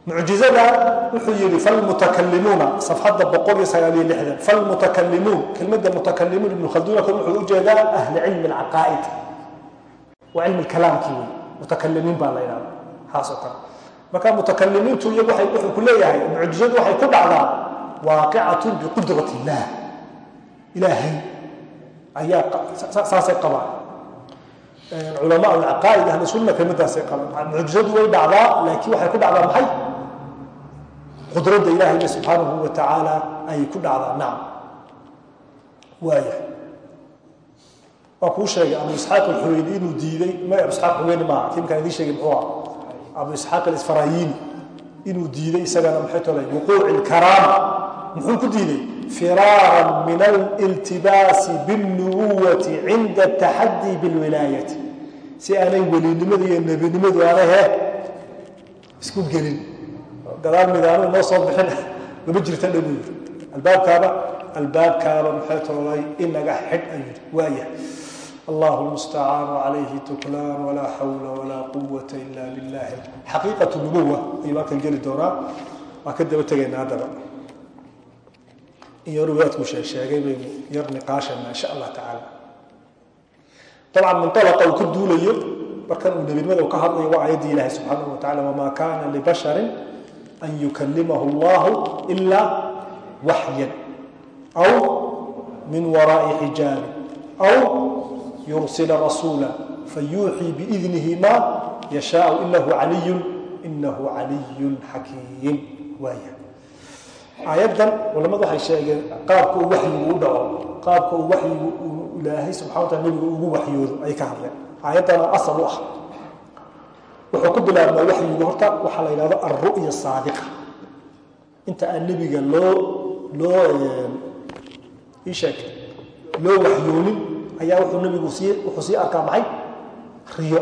mucjizada wuxuu yidhi falmutakalimuuna safxadda falmutakalimuun kelmadda mutakalimuun ibnu khalduuna kan wuxuu u jeedaa ahli cilmi alcaqaa'id. Waa cilmi kalaamkii wey mutakalimiin baa la yidhahda haas oo kale. Marka mutakalimiintu iyagu wuxuu ku leeyahay mucjizadu waxay ku dhacdaa waaqicatun biqudrat illaah ilaahay ayaa saasay qabaan. Culamaa alcaqaa'id ahli sunna kelmaddaasay qabaan. Mucjizadu way dhacdaa laakiin waxay ku dhacdaa maxay qudradda ilaahayba subxaanahu wa tacaala ayay ku dhacdaa. Nacam waaya waa kuu sheegay abu isxaaq alxuweyni inuu diiday. Ma abu isxaaq xuweyni maaha. Kii markaan idiin sheegay muxuu ah abu isxaaq alisfarayini inuu diiday isagana maxay tolay wuquuci lkaraama muxuu ku diiday? Firaaran min aliltibaasi biاlnubuwati cinda ataxadii biاlwilaayati si aanay welinimadu iyo nebinimadu aanay isku gelin gadaal midaanu inoo soo bixin mama jirta dha buu yidhi. Albaabkaaba albaabkaaba maxay toolay inaga xidh ayuu yidhi. Waaya. Allahu lmustacaan calayhi tuklaan walaa xawla walaa quwata ila billahi xaqiiqatu nubuwa ayuu halkan geli doonaa. Waan ka daba tegaynaa haddaba. In yar waadku baynu yar niqaashana insha allah tacaala. Dabcan munalaqa uu ka duulayo. Markan uu nebinimada ka hadlayo waa aayaddii ilahi subxaanahu wa tacala wamaa an yukalimahu allahu ila waxyan aw min waraai xijaabi aw yursila rasuula fayuuxii biidnihi ma yashaau inahu caliyun inahu caliyun xakiim waaya aayaddan culamadu waxay sheegeen qaabka uu waxyigu u dhaco qaabka uu waxyigu ilaahay subxana wa taala nebigu ugu waxyoodo ayay ka hadleen aayaddana asal u ah wuxuu ku bilaabmaa waxyigu horta waxaa la yidhahdo alru'ya saadiqa. Inta aan nebiga loo loo ii sheeg loo waxyoonin ayaa wuxuu nebigu sii wuxuu sii arkaa maxay? Riyo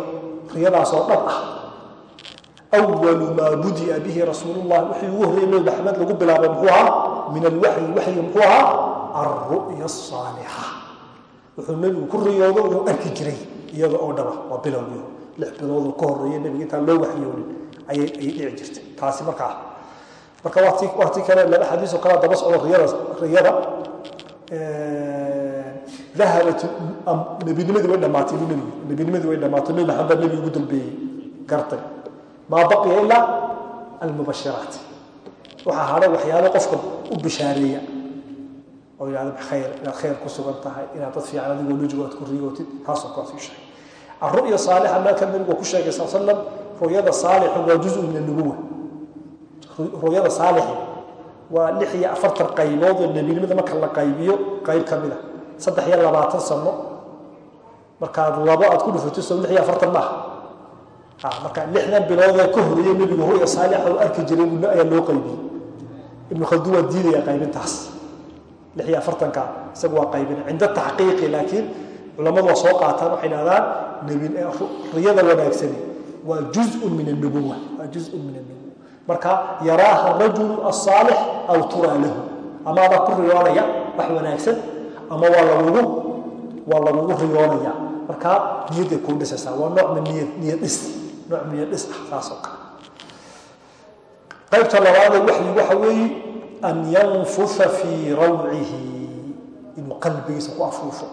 riyadaasoo dhab ah. Awalu maa budia bihi rasuulullah wixii ugu horreyay nebi maxamed lagu bilaabay muxuu ahaa? Min alwaxyi waxyiga muxuu ahaa? Alru'ya asaalixa wuxuu nebigu ku riyoodo inuu arki jiray iyada oo dhaba waa bilowgii. Lix biloodoo ka horreeya nebiga intaan loo waxyoonin. Ayay dhici jirtay. Taasi markaa marka tii waa tii kale laba xadiisoo kalea daba socdo riyada dahabat nebinimadii way dhammaatay buu nebigu nebinimadii way dhammaatay. Nebi maxamed baa nebiga ugu dambeeyey gartay. Maa baqiya ilaa almubashiraat. Waxaa hadhay waxyaalo qofka u bishaareeya. Oo yidhahda khayr inaad khayr ku sugan tahay inaad dad fiican adigoo lujigo aad ku riyootid. Taasoo kale sii sheegay alru'ya saalixa meelka nebigu ku sheegay sal slam ru'yada saalixu waa juzu min annubuwa ru'yada saalixi waa lix iyo afartan qaybood oo nebinimada marka la qaybiyo qayb ka mid a saddex iyo labaatan sano markaad labo aad ku dhufato soo lix iyo afartan maaha marka lixdan biloodee ka horeeye nebigu ru'ya saalixa uu arki jiray ayaa loo qaybiyey ibnu khaldun waa diidaya qaybintaas lix iyo afartanka isagu waa qaybin cinda taxqiiqi laakiin culamadu waa soo qaataan waxay dhahdaan riyada wanaagsani. Waa juzun min annubuwa waa juzun min annubuwa marka yaraaha rajulu asaalix aw turaa lahu. Ama ku riyoonaya wax wanaagsan ama waa lagugu waa lagugu riyoonaya. Marka niyadday kuu dhisaysaa waa nooc min niyad dhis nooc niyad dhis ah saas kale. Qaybta labaadee waxyi waxa weeye an yanfusa fii rawcihi inuu qalbigiisa ku afuufo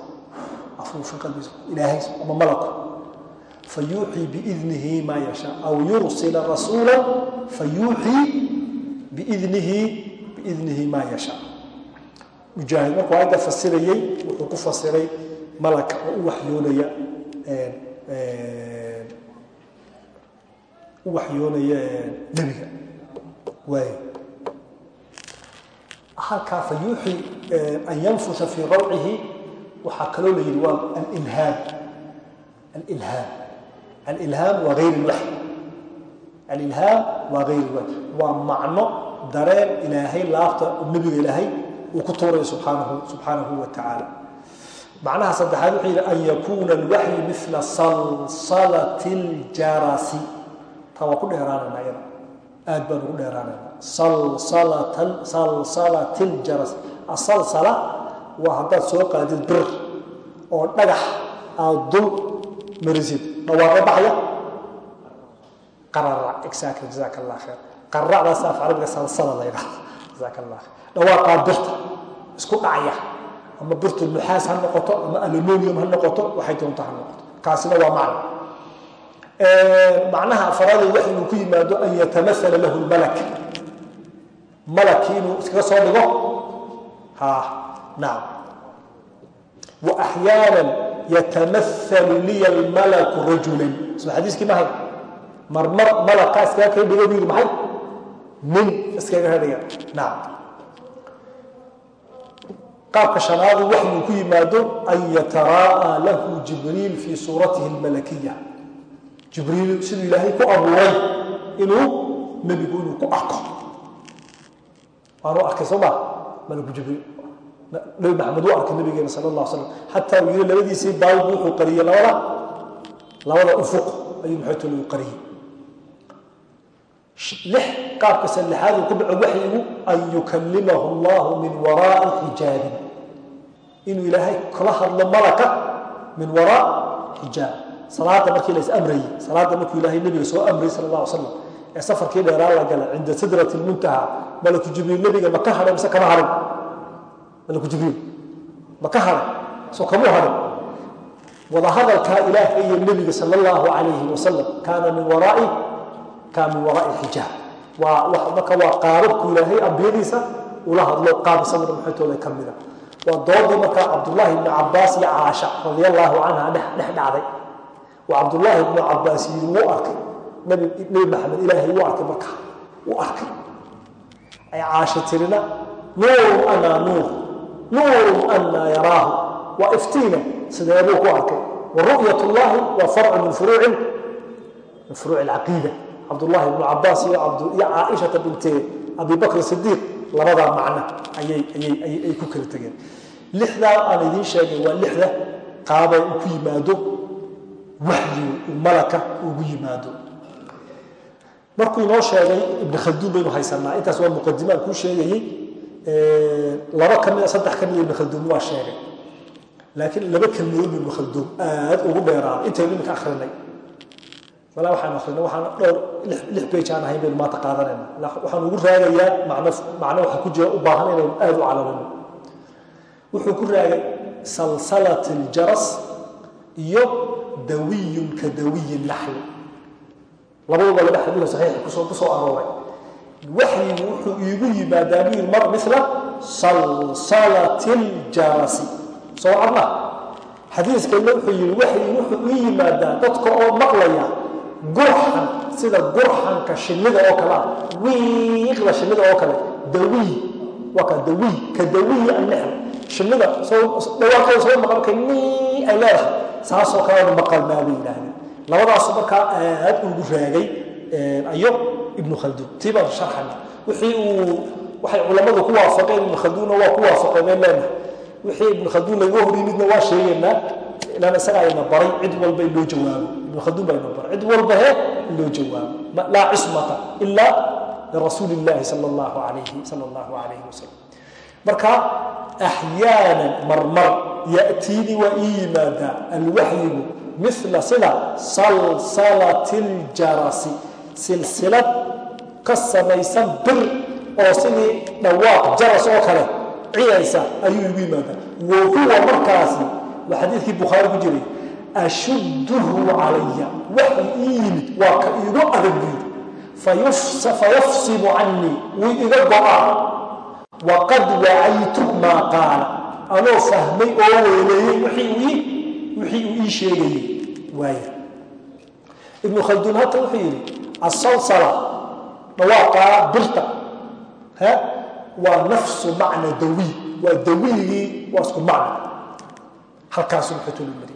afuufo qalbigiisa ilaahay ama malaku fayuuxii biidnihi maa yashaa aw yursila rasuula fayuuxii biidnihi biidnihi maa yashaa mujaahid markuu aayadda fasirayey wuxuu ku fasiray malaka oo u waxyoonaya u waxyoonaya nebiga. Waayo. Halkaa fayuuxi an yanfusa fii rawcihi waxaa kaloo la yidhi waa alilhaam alilhaam alilhaam waa gayr ilwaxy alilhaam waa gayr ilwaxy waa macno dareen ilaahay laabta nebiga ilaahay uu ku tuurayo subxaanahu subxaanahu wa tacaala macnaha saddexaad wuxuu yidhi an yakuuna alwaxyu mila salsalati ljarasi taa waa ku dheeraanayna ayada. Aad baan ugu dheeraanayna. Salsalati ljaras asalsala waa haddaad soo qaadid bir oo dhagax aad dul marisid. Dhawaaqo baxya qarara exactly jazaaka allah khair. Qaracdaas af carabiga salsala la yidhahda jazaaka allah khair. Dhawaaqaa birta isku dhacaya. Ama birtu nuxaas ha noqoto ama aluminium ha noqoto waxay doonto ha noqoto. Kaasina waa macno macnaha afaraadee wax inuu ku yimaado an yatamasala lahu lmalak malakii inuu iskaga soo dhigo? Ha yatamahalu liya almalaku rajulan soo xadiiskii mahay marmar malaka iskaga kaga dhiga buu yidhi maxay nin iskaga ka dhiga nacam qaabka shanaadu wax inuu ku yimaado an yataraa'a lahu jibriil fii suuratihi almalakiya jibriil siduu ilaahay ku abuuray inuu nebigu inuu ku arko. Waanu arkay soo maa malaku jibriil nabi maxamed wuu arkay nabigeena sala allah slam xataa uu yiri labadiisii daawud wuxuu qariyey labada labada ufuq ayuu maxaytu lagu qariyey lix qaabka saddexaad uu ku dhaco waxyigu an yukallimahu allahu min waraa'i xijaabin. Inuu ilaahay kula hadlo malaka min waraa xijaab. Salaada markii la is amrayey salaada markuu ilaahay nabiga soo amrayey allah alay slam ee safarkii dheeraa la galay cinda sidrati lmuntaha malaku jibriil nabiga ma ka hadhay mise kama hadhin malaku jibriil ma ka hadhay soo kamuu hadhin wadahadalkaa ilaahay iyo nebiga sala allahu calayhi wasalam kaana min waraa'i kaana min waraa'i xijaab marka waa qaababku ilaahay ambiyadiisa ula hadlo qaab isaguna maxaytooda ka mida. Waa doodii markaa cabdullaahi ibni cabaas iyo caasha radia allaahu canha dhex dhacday. Waa cabdullaahi ibnu cabaas yidhi wuu arkay. Nebi maxamed ilaahay wuu arkay markaa wuu arkay. Ay caasha tirina nuurun anaa nuur nuurun anaa yaraahu waa iftiina sideebuu ku arkay wa ru'yat llahi waa farcu min furuuci alcaqiida cabdullaahi ibnu cabaas iyo caaishata binte abi bakr sidiiq labadaa macno ay ku kala tegeen lixdaa aan idiin sheegay waa lixda qaabay u ku yimaado waxyigu uu malaka ugu yimaado markuu inoo sheegay ibn khalduun baynu haysanaa intaas waa muqadimaan kuu sheegayey laba ka mida saddex ka mida ibn khalduun waa sheegay. Laakiin laba kelmadood ibn khalduun aad ugu dheeraaday intaynu iminka akrinay malaa waxaan akrinay waxaan dhowr lix aan ahayn baynu maanta qaadanayna waxaan ugu raagayaa macno macno waxa ku jira u baahan inaynu aad u calalino wuxuu ku raagay salsalat aljaras iyo dawiyun ka dawiyi naxli labaduba laba xadiido saxiixa ku soo ku soo arooray waxyigu wuxuu iigu yimaadaa buu yiri mar mila salsalati aljarasi soo cadna xadiiskayna wuxuu yidhi waxyigu wuxuu ii yimaadaa dadka oo maqlaya gurxan sida gurxanka shinnida oo kale ah wiiqda shinnida oo kale dawiy waa ka dawiy ka dawiyi annexl shinnida soo dhawaaqeeda soo maqan markay nii ay leedahay saasoo kalena maqalnaa bay yidhaahdeen labadaasu markaa aad ugu raagay ayo ibnu khalduun tii baan sharxana wixii uu waxay culammadu ku waafaqeen ibnu khalduunna waa ku waafaqeen been leenahay wixii ibnu khalduun laga hor yimidna waa sheegaynaa ilaan isaga ayna baray cid walba in loo jawaabo. Ibnu khalduun baa ina baray. Cid walba he in loo jawaabo. Laa cismata ilaa lirasuuli illaahi sala allahu calayhi sala allahu calayhi wasalam marka axyaanan marmar ya'tiinii waa ii yimaadaa alwaxyigu mila sida salsalati ljarasi silsilad ka samaysan bir oo sidii dhawaaq jaras oo kale ciyaysa ayuu igu yimaadaa wa huwa markaasi waa xadiidkii bukhaari ku jiray ashudduhu calaya waxay ii yimid waa ka iigu adag buu yidhi fayafsimu canii wuu iga go'aa. Waqad wacaytu maa qaala. Anoo fahmay oo weyneeyey wixii uu ii sheegayey waaya ibnu khalduun hata wuxuu yidhi asalsala dhawaaqaa birta. Waa nafsu macna dawiy waa dawiyigii waa isku macna. Halkaasuu muxuutulu mari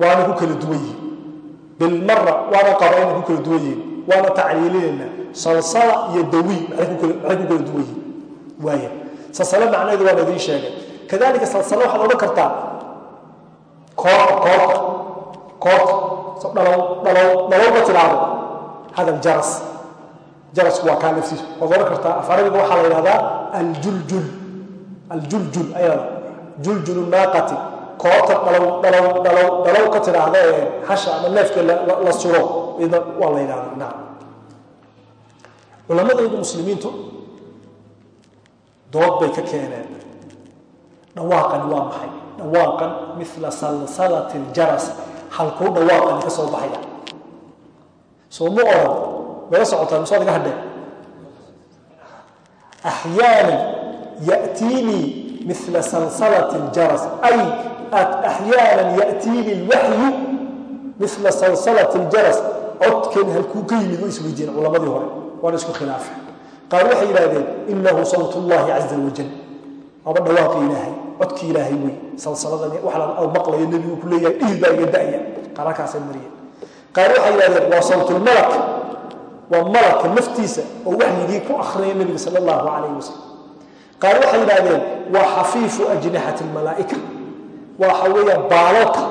waana ku kala duwan yihiin bilmara waana qaba inay ku kala duwan yihiin waana tacliilinaynaa salsala iyo dawiy maxay ku kala duwan yihiin waaya salsalo macnaheedu waan idiin sheegay. Kadalika salsalo waxaad odhan kartaa koorta koorta koorta dhalow dhalow dhalow ma tidhaahdo hadal jaras jarasku waa kaa naftiisu waad odhan kartaa af carabiga waxaa la yidhahdaa aljuljul. Aljuljul ayada. Juljulu naaqati. Koorta dhalow dhalow dhalow dhalow ka tidhaahda ee hasha ama neefka la suro waa la yidhahdaa nacam culamadaydu muslimiintu dood bay ka keeneen. Dhawaaqani waa maxay? Dhawaaqan mila salsalati ljaras halkuu dhawaaqani ka soo baxaya. Soo mu oran mala socotaan mise adiga hadhee axyaanan ya'tiinii mila salsalati ljaras ay axyaanan ya'tiinii lwaxyu mila salsalati ljaras codkan halkuu ka yimid way isweydiiyeen culamadii hore. Waana isku khilaafa qaar waxay yidhahdeen inahu sawt llahi caza wajal waaba dhawaaqi ilaahay. Codki ilaahay wey salsaladan waxa maqlayo nebigu ku leeyahay dhihi baa iga da'ya qaarakaasay mariyeen. Qaar waxay yidhahdeen waa sawtulmalak waa malaka naftiisa oo waxyigii ku akhriyay nebiga sala allahu calayhi wasalam qaar waxay yidhahdeen waa xafiifu ajnixati lmalaa'ika waxa weeyaan baalalka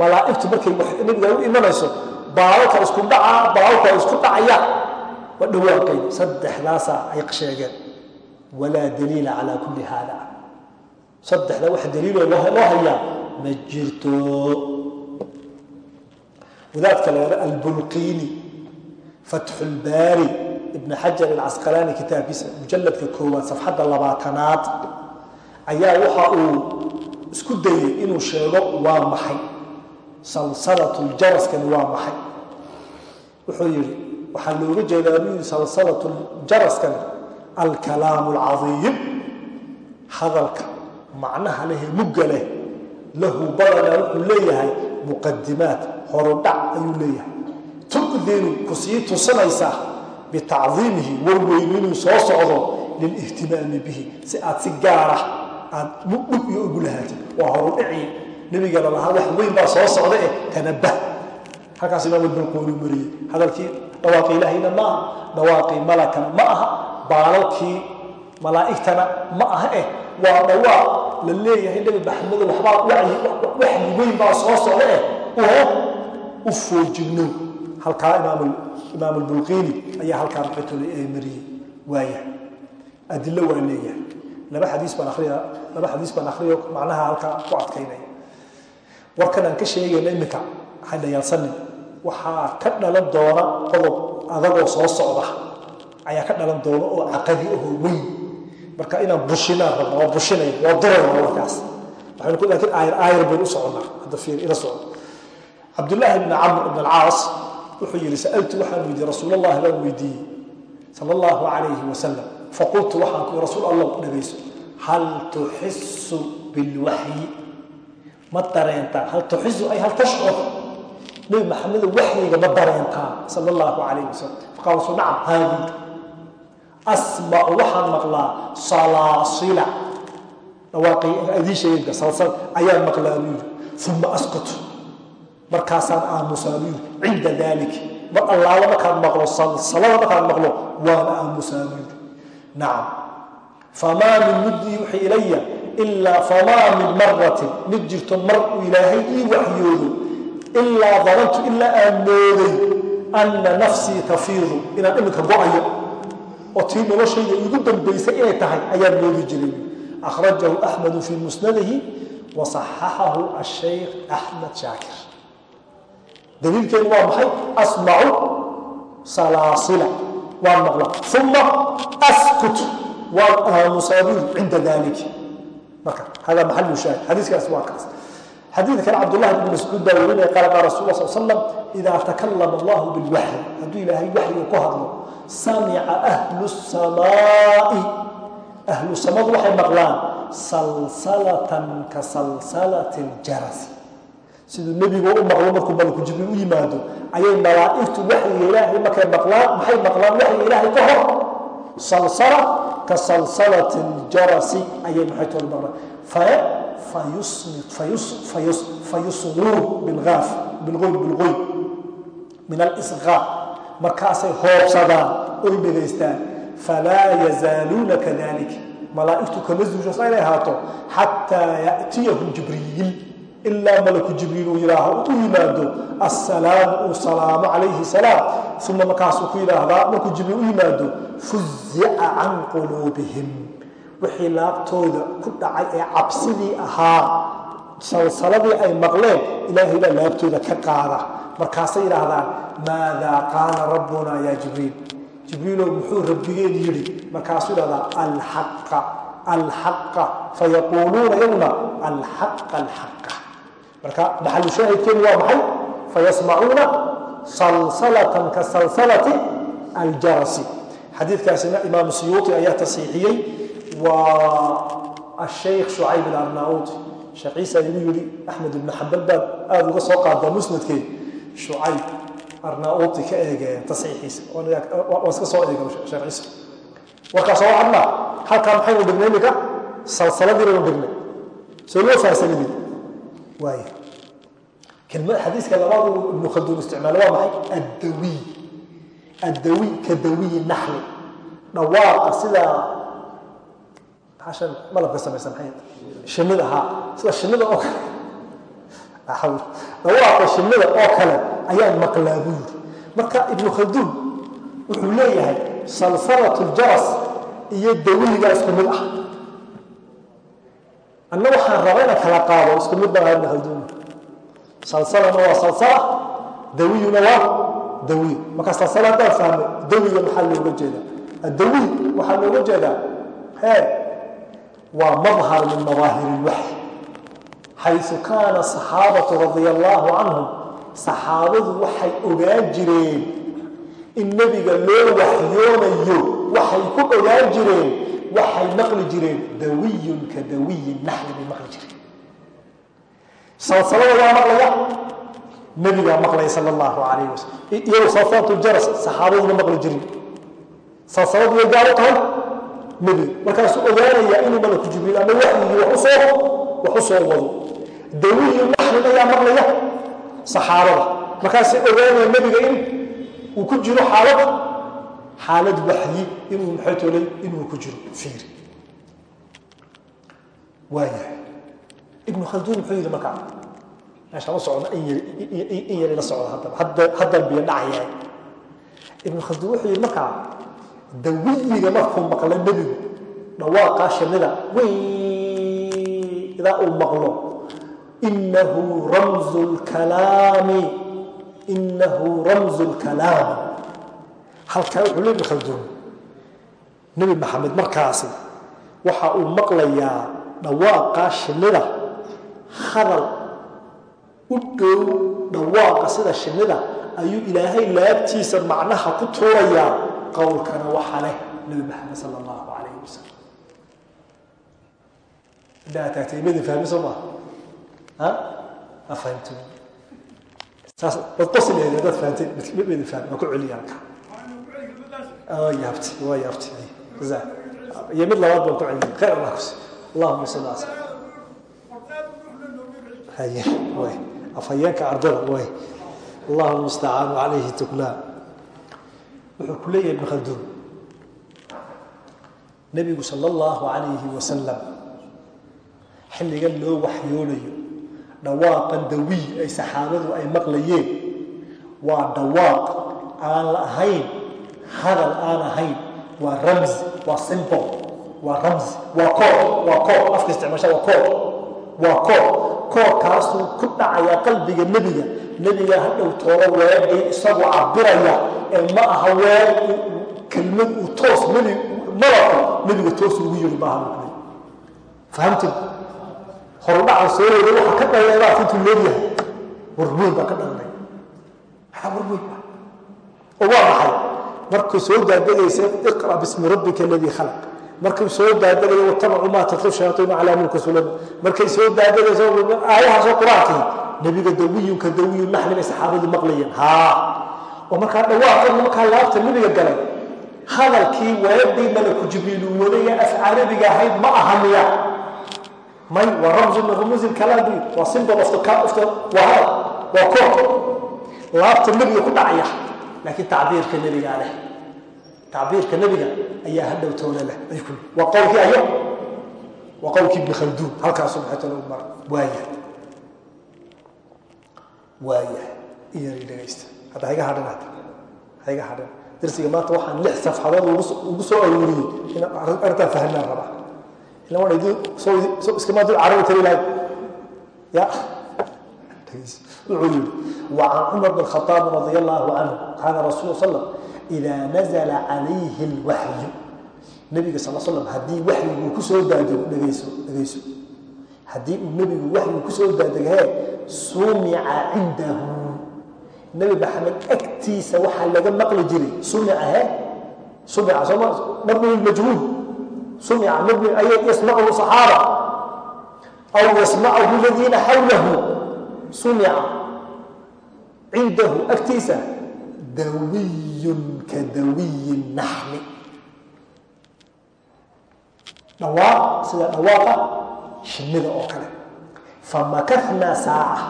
malaa'igtu markay nabiga u imanayso baalalka isku dhacaa baalalku ay isku dhacayaan waa dhawaaqayn saddexdaasaa ay sheegeen. Walaa daliila calaa kulli haada. Saddexda wax daliiloo loo hayaa ma jirto. Wadaadka la yahdo albulqiini fatxu lbaari ibn xajar alcasqalaani kitaabkiisa mujalladka koowaad safxadda labaatanaad ayaa waxa uu waa maxay? Ee mugga leh lahu badanaa wuxuu leeyahay muqadimaat horudhac ayuu leeyahay tudinu ku sii tusinaysaa bitacdiimihi warweynu inuu soo socdo lilihtimaami bihi. Si aad si gaara aad dhug iyo ugu lahaatid. Waa horudhicii nebigana lahaa wax weyn baa soo socda eh tanabah halkaas imaam bilquuni mariyey hadalkii dhawaaqi ilaahayna ma aha dhawaaqii malakana ma aha baalalkii malaa'igtana ma aha eh. Waa dhawaaq la leeyahay nebi maxamedo waxbaa waxyi weyn baa soo eh. U foojigno halkaa imaam albulqiini ayaa halkaa ee mariyey waaya adilo waa leeyahay. Laba xadiis baan akhriyo macnaha halkaa ku adkaynaya warkan aan ka sheegayna iminka ha dhayaalsanin waxaa ka dhalan doona qodob adagoo soo socda. Ayaa ka dhalan doona oo caqadi ahoo weyn. Marka inaan bushinaan rabno waa bushinay waa durayna warkaas. Laakiin aayar aayar baynu u soconnaa. Hadda fiir ila socdo cabdullaahi ibni camr ibn alcaas wuxuu yidhi sa'altu waxaan weydiiyey rasuul allahi baan weydiiyey sala allahu calayhi wasalam faqultu waxaan ku rasuul allah dhagayso. Hal tuxisu bilwaxyi? Ma dareentaa hal tuxisu ay hal tashcur nebi maxamedo waxyiga ma dareentaa sala allahu calayhi wasalam faqaal rasul nacam haadii asmacu waxaan maqlaa salaasila. Idiin sheegayka salsal ayaan maqlaa buu yidhi. Uma askutu markaasaan aamusaa buu yidhi cinda dalik mar allaala markaan maqlo salsalada markaan maqlo waana aamusaa buu yidhi nacam famaa min muddii wixii ilaya ilaa famaa min maratin mid jirto mar uu ilaahay ii waxyoodo ilaa danantu ilaa aan mooday anna nafsii tafiidu. Inaan iminka go'ayo oo tii noloshayda igu dambaysay inay tahay ayaan moodi jiray. Akhrajahu axmedu fii musnadihi wa saxaxahu ashaykh axmed shaakir daliilkeedu waa maxay? Asmacu salaasila. Waan maqla. Uma askut waan aamusaabiil cinda dalik marka hada maxalu shaahid. Xadiiskaasi waa kaas. Xadiidka kale cabdullahi bn mascuud baa werinaya qaala qaala rasul la slam idaa takalama allahu bilwaxyi hadduu ilaahay waxyiga ku hadlo samica ahlu samaa'i. Ahlu samadu waxay maqlaan salsalatan ka salsalati ljarasi siduu nebigu u maqlo markuu malaku jibriil u yimaado ayay malaa'igtu waxyiga ilaahay markay maqlaan maxay maqlaan waxyiga ilaahay ka hor? Salsala ka salsalati ljarasi ayay maxay tool maqlaan. Faye fayusguur bilgaaf bilgoy bilgoy min alisqaa markaasay hoobsadaan oy dhegaystaan falaa yazaaluuna kadalik. Malaa'igtu kama zuushaso inay ahaato xataa ya'tiyahum jibriil ilaa malaku jibriil uu yidhaaho u yimaado assalaamu uu salaamo calayhi salaam uma markaasuu ku yidhaahdaa markuu jibriil u yimaado fuzica can quluubihim wixii laabtooda ku dhacay ee cabsidii ahaa salsaladii ay maqleen ilaahay baa laabtooda ka qaada markaasay yidhaahdaan maadaa qaala rabbuna yaa jibriil jibriilow muxuu rabbigeen yidhi markaasuu yidhahdaa alxaqa alxaqa fayaquuluuna yowna alxaqa alxaqa marka maxalu shaahidkeenu waa maxay fayasmacuuna salsalatan ka salsalati aljarasi. Xadiidkaasina imaamu siyuuti ayaa tasiixiyey waa ashaykh shucayb alarnauti sheekh ciisa igu yidhi axmed ibnu xambal baad aada uga soo qaadaa musnadkee shucayb arnauti ka eegeen tasiixiisa waan iska soo eega sheekh ciisa warkaas oo cadna halkaa maxaynu dhignay iminka salsaladiinaynu dhignay soo loo faahsanimid waaya kelmad xadiiska labaadu ibnu khalduun isticmaalo waa maxay? Addawiy addawiy ka naxli dhawaaqa sida maxaa malabka samaysan maxay shinnida haa sida shinnida oo kale. Dhawaaqa shinnida oo kale ayaan maqlaa buu yidhi. Marka ibnu khalduun wuxuu leeyahay salsalatu ljaras iyo dawiligaa isku mid ah anna waxaan raba inaan kala qaado isku mid baa ibnu khalduun salsalana waa salsala dawiyuna waa dawiy. Marka salsala haddaan fahmay dawiga maxaa looga jeedaa? Addawiy waxaa looga jeedaa? Hee waa madhar min madaahir ilwaxy xaysu kaana saxaabatu radia allaahu canhum saxaabadu waxay ogaan jireen in nebiga loo waxyoonayo waxay ku ogaan jireen waxay maqli jireen dawiyun ka dawiyin naxli bay maqli jireen. Salsalada maqlaya? Nebigaa maqlaya sala allahu calayh wasalam iyagu salsalatu jaras saxaabaduna maqli jirin salsaladu way gaar u tahay? Nebiga markaasuu ogaanayaa inuu malaku jibriil ama waxyigii wax u soo wax u soo wado. Dawiyu naxlin ayaa maqlaya? Saxaabada. Markaasay ogaanaya nebiga in uu ku jiro xaalad xaalad waxyi inuu maxay tolay inuu ku jiro fiiri. Waayahay ibnu khalduun muxuu yidhi markaa meeshaan u socda in yari in yari la socda haddaba hadda haddan biyo dhacayaa ibnu khalduun wuxuu yidhi markaa dawiyiga markuu maqla nebigu dhawaaqaa shinnida wey idaa uu maqlo inahu ramzu lkalaami inahu ramzu lkalaami halkaa ibnu khalduun nebi maxamed markaasi waxa uu maqlayaa dhawaaqaa shinnida. Hadal u dhow dhawaaqa sida shinnida ayuu ilaahay laabtiisa macnaha ku tuurayaa qowlkana waxa leh nebi maxamed sala allahu calayh wasalam haddaa taagtay imadi fahmi soo maa ha? Ma fahamto. Saas wad qosi lehed haddaad fahamtay madi fahmi waa ku celiya halka waa yaabtay waa yaabtay iyo mid labaad baan ku celiyay dhawaaqan dawiy ay saxaabadu ay maqlayeen waa dhawaaq aan la ahayn hadal aan ahayn waa ramzi waa simbol waa ramzi waa koor waa koor afka isticmaasha waa koor waa koor koorkaasuu ku dhacayaa qalbiga nebiga. Nebiga hadhow toolo weegay isagoo cabiraya ee ma aha weeg kelmad uu toos nebi malabka nebiga toos ugu yiri maaha mukli fahamtid? Horudhaca soo wada waxa ka dhalay baa intuu leegyahay warweyn baa ka dhalnay maxaa warweyn ba oo waa maxay markuu soo daadegaysa iqra bismi rabbika aladii khalaq. Markuu soo daadegaya watabacu maa tatlu shayaatiinu calaa mulka suleyman markay soo daadegayso aayahaasoo qur'aankii nebiga dawiyunka dawiyu naxli bay saxaabadu maqlayeen. Haa. Oo markaa dhawaaqan markaa laabta nebiga galay. Hadalkii weedii malaku jibriil wadaya af ahayd ma aha miya may waa ramzu min rumuusi lkalaam bu waa symbol of the of the waa hadal waa koor laabta nebiga ku dhacaya laakiin tacbiirka nebigaa leh. Tacbiirka nebiga ayaa hadhow toole leh. Waa qowlkii ayo. Waa qowlkii ibni khalduun halkaasuu maxay tole u mara waaya waaya iyari dhegaysta hadda hayga hadhin hadda. Hadhin darsiga maanta waxaan lix safxadood ugu soo aruuriyey inaan arrintaan fahmaan rabaa ila waan iskama dul carabi kari lahay ya wuxuu yihi wa can cumar bn khaaab radi allahu canhu kaana rasul sl idaa nazla calayhi اlwaxyu nebiga sal slam haddii waxyiguu ku soo daadego dhegayso haddii uu nebigu waxyigu ku soo daadegahee sumica cindahu. Nebi maxamed agtiisa waxaa laga maqli jiray. Sumica he? Sumica sooma mabni majhuul sumica mabni ay yasmachu saxaaba. Aw yasmachu ladiina xawlahu. Sumica cindahu agtiisa. Dawiyun ka dawiyi naxmi dhawaaq sida dhawaaqa shinnida oo kale. Famakafnaa saaca.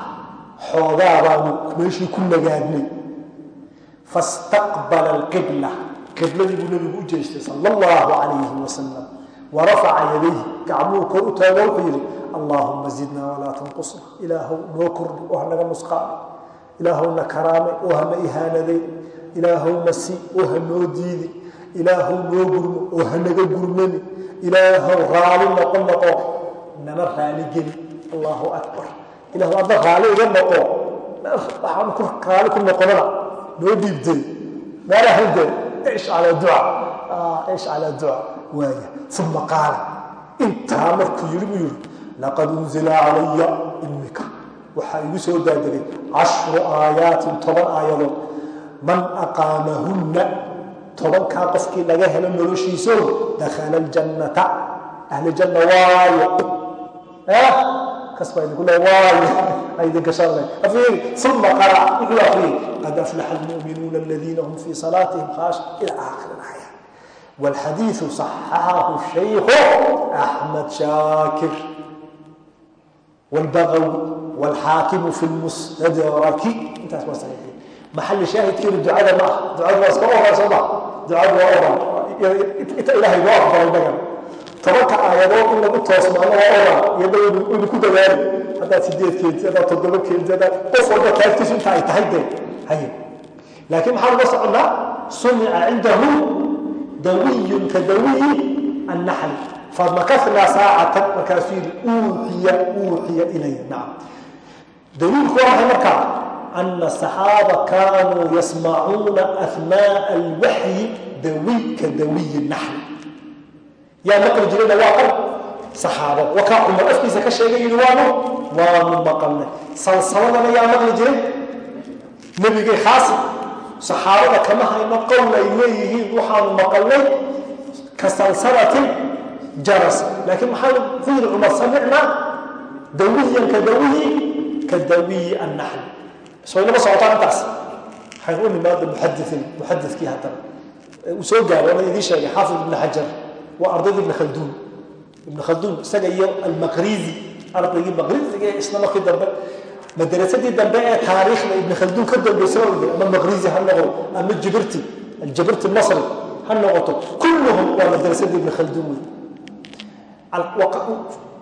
Xoogaabaanu meeshii ku nagaadnay. Fastaqbala alqibla. Qibladii buu nabigu u jeestay sal allahu calayhi wasalam warafaca yadayhi. Gacmuhu kor u taago wuxuu yidhi allaahuma zidnaa walaa tanqusna ilaahow noo kordhi oo hanaga nusqaana ilaahowna karaame oo hana ihaanaday. Ilaahowna si oo hanoo diidi ilaahow noo gurmo oo hanaga gurmani. Ilaahow raali noqo noqo. Nama raali geli allahu akbar. Ilahu adna raali iga noqo. Waxaan ku raali ku noqonana noo dhiibday meelahande ish calaa duca. Ish calaa duca. Waaya. Uma qaala. Intaa markuu yidhi buu yidhi laqad unzila calaya imika waxaa igu soo daadegay cashru aayaatin toban aayadood. Man aqaamahunna tobankaa qofkii laga helo noloshiiso dakhala ljannata ahli janna waayo. Eh? Kas baa idinku le waayo. Idinka sharlay afiiri uma qara wuxuu akriyey qad aflaxa almu'minuuna aladiina hum fii salaatihim khaash ila aakhir aaya. Walxadiidu saxaxahu shaykhu axmed shaakir. Walbagawi wlxaakimu fi musnadi raki intaas waa saxiixi maxalli shaahidkiinu ducada ma ah ducadu waa iska oran soo ma ducadu waa oran inta ilaahay loo aqbalay dagan tobanka aayadood in lagu toosmaano waa oran iyada inu ku dadaali haddaad sideed keenti haddaad toddoba keenti haddaad qof walba taagtiisu inta ay tahay dee haye laakiin maxaan uga soconnaa sumica cindahu dawiyun ka dawiyi annaxli famakasnaa saacatan markaasuu yidhi uuxiya uuxiya ilaya nacam daliilku waa maxay markaa ana asaxaaba kaanuu yasmacuuna ahnaaa alwaxyi dawiy dawiyi naxli yaa maqli jirayna waa qal saxaabada wakaa cumar afkiisa ka sheegay yidhi waanu waanu maqalnay. Salsaladana yaa maqli jiray? Nebigay khaasi saxaabada kama hayno qowl ay leeyihiin waxaanu maqalnay ka salsalatin jaras. Laakiin maxaa ku yidhi cumar samicna dawiyan ka ka dawiyi annaxl soo inama socotaan intaas? Waxaynu u nimaada muxadiin muxadidkii haddana uu soo gaaro ona idiin sheegay xaafid ibn xajar waa ardayda ibn khalduun ibn khalduun isaga iyo almaqrizi ardaygii maqriziga isna markii dambe. Madarasadii dambe ee taariikhda ibn khalduun ka dambaysa ama maqrizi ha noqdo ama jibirti aljibirti masri ha noqoto kulluhum waa madarasadii ibn khalduun wey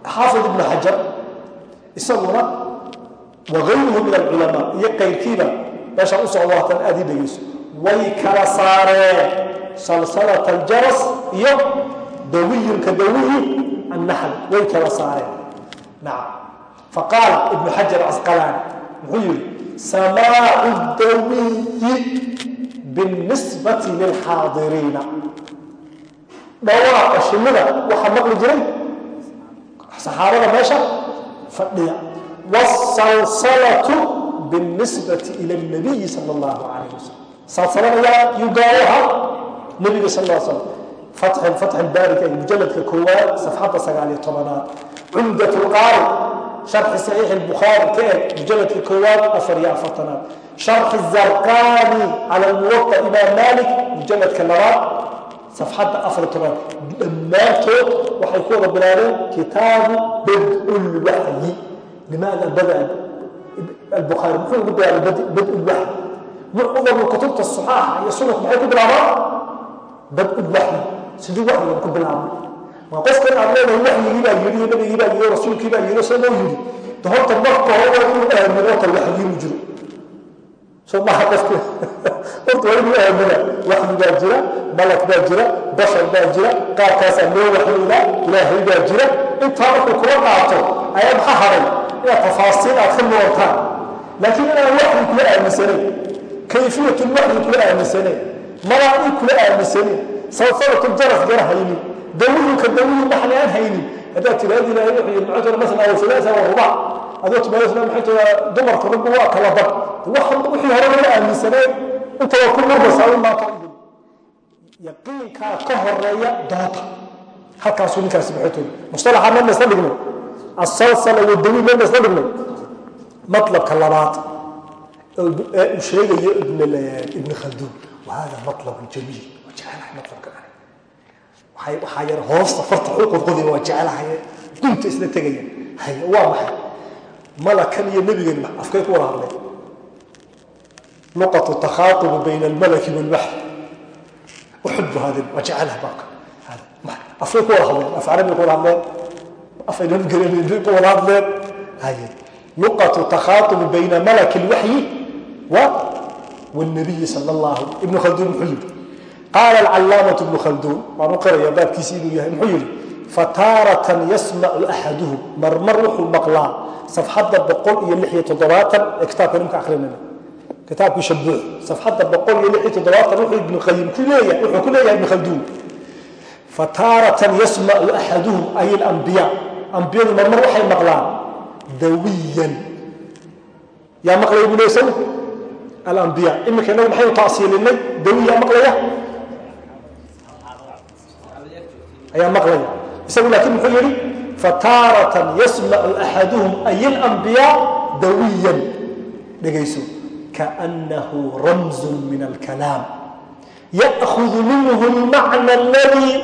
xaafid ibn xajar isaguna wagayruhu min alculamaa iyo qayrkiiba meeshaan u socdo haatan aad dhegeyso way kala saareen salsalat aljaras iyo dawiyun ka dawiyi annaxl way kala saareen. Nacam faqaala ibnu xajar casqalaani muxuu yihi samaacu dawiyi binisbati lilxaadiriina. Dhawaaqa shinnida waxaa maqli jiray saxaabada meesha fadhiya wsalsalatu binisbati ila nabiyi sala allahu calayh wasalam salsalada yuu gaaro ahaa nabiga sal l slam fatxi fatxi baarika iyo mujaladka koowaad safxadda sagaaliyo tobanaad cumdat lqaari sharxi saxiix albukhaari ka eg mujaladka koowaad afar iyo afartanaad sharxi zarqani cala almuwatta imaam malik mujaladka labaad safxadda afar iyo tobanaad dhammaantood waxay ku wada bilaabeen kitaabu bad limaada bada البخاري محو يقول يعني بدء, بدء الوحي معظم الكتب الصحاح هي سنة محي يقول بالعمر بدء الوحي سيدي وحي يقول بالعمر ما قف كان عملنا الوحي يبقى يري يبقى يبقى يري رسول كبا يري سنة يري دهورت الضغط هو يقول آمن وقت الوحي يمجر ثم horta waa inuu aamina. Waxyi baa jira malak baa jira bashar baa jira qaarkaasaa loo waxyeyna ilaahay baa jira. Intaa markuu kula qaato ayaa maxa hadhay inaad tafaasiil aad ka murantaan laakiin inaan waxyi kula aaminsanayn kayfiyatul waxyi kula aaminsanayn malaa'ig kula aaminsanayn salsalatul jaraf gara haynin dawiyuka dawiyi maxli aan haynin. Haddaad tiraahda ilaahay wuxuu yidhi macutuna masna wa sulaasa wa rubac adoo tumaadasna maxaytu dumarku raggu waa kala bad wixii hore lama aaminsanayn inta waa ku murdas maata idin yaqiinkaa ka horreeya doonta. Halkaasuu ninkaasi baxotooda musalaxa meel maysla dhigno. Asalsala wadawi meel maysla dhigno. Matlabka labaad uu sheegayo ibn khalduun wahada matlabu jamiil. Waa jecelahay matlabka ani. Waxaa yar hoosta farta qodqoday waa jecelahay dunta isla tegaya hay waa maxay? Malakan iyo nebigeena afkay ku wada hadleen nuqatu takhaaub bayna almalaki walbaxr uxibu hadin waa jecelaha baabka afay ku wada hadleen af carabi ku wada hadleen af ay nabgeleen ku wada hadleen haye nuqatu takhaaub bayna malaki alwaxyi wa wاnabiyi sal اllahu ibnu khalduun muxuu yidhi qaala alcalaamatu ibnu khalduun waan u qiraya baabkiisi inuu yahay muxuu yidhi fataaratan yasmacu axaduhum marmar wuxuu maqlaa safxadda boqol iyo lix iyo toddobaatan ee kitaabka nimka akrinayna kitaabkii shabuuc safxadda dhegayso كأنه رمز من الكلام يأخذ منه المعنى الذي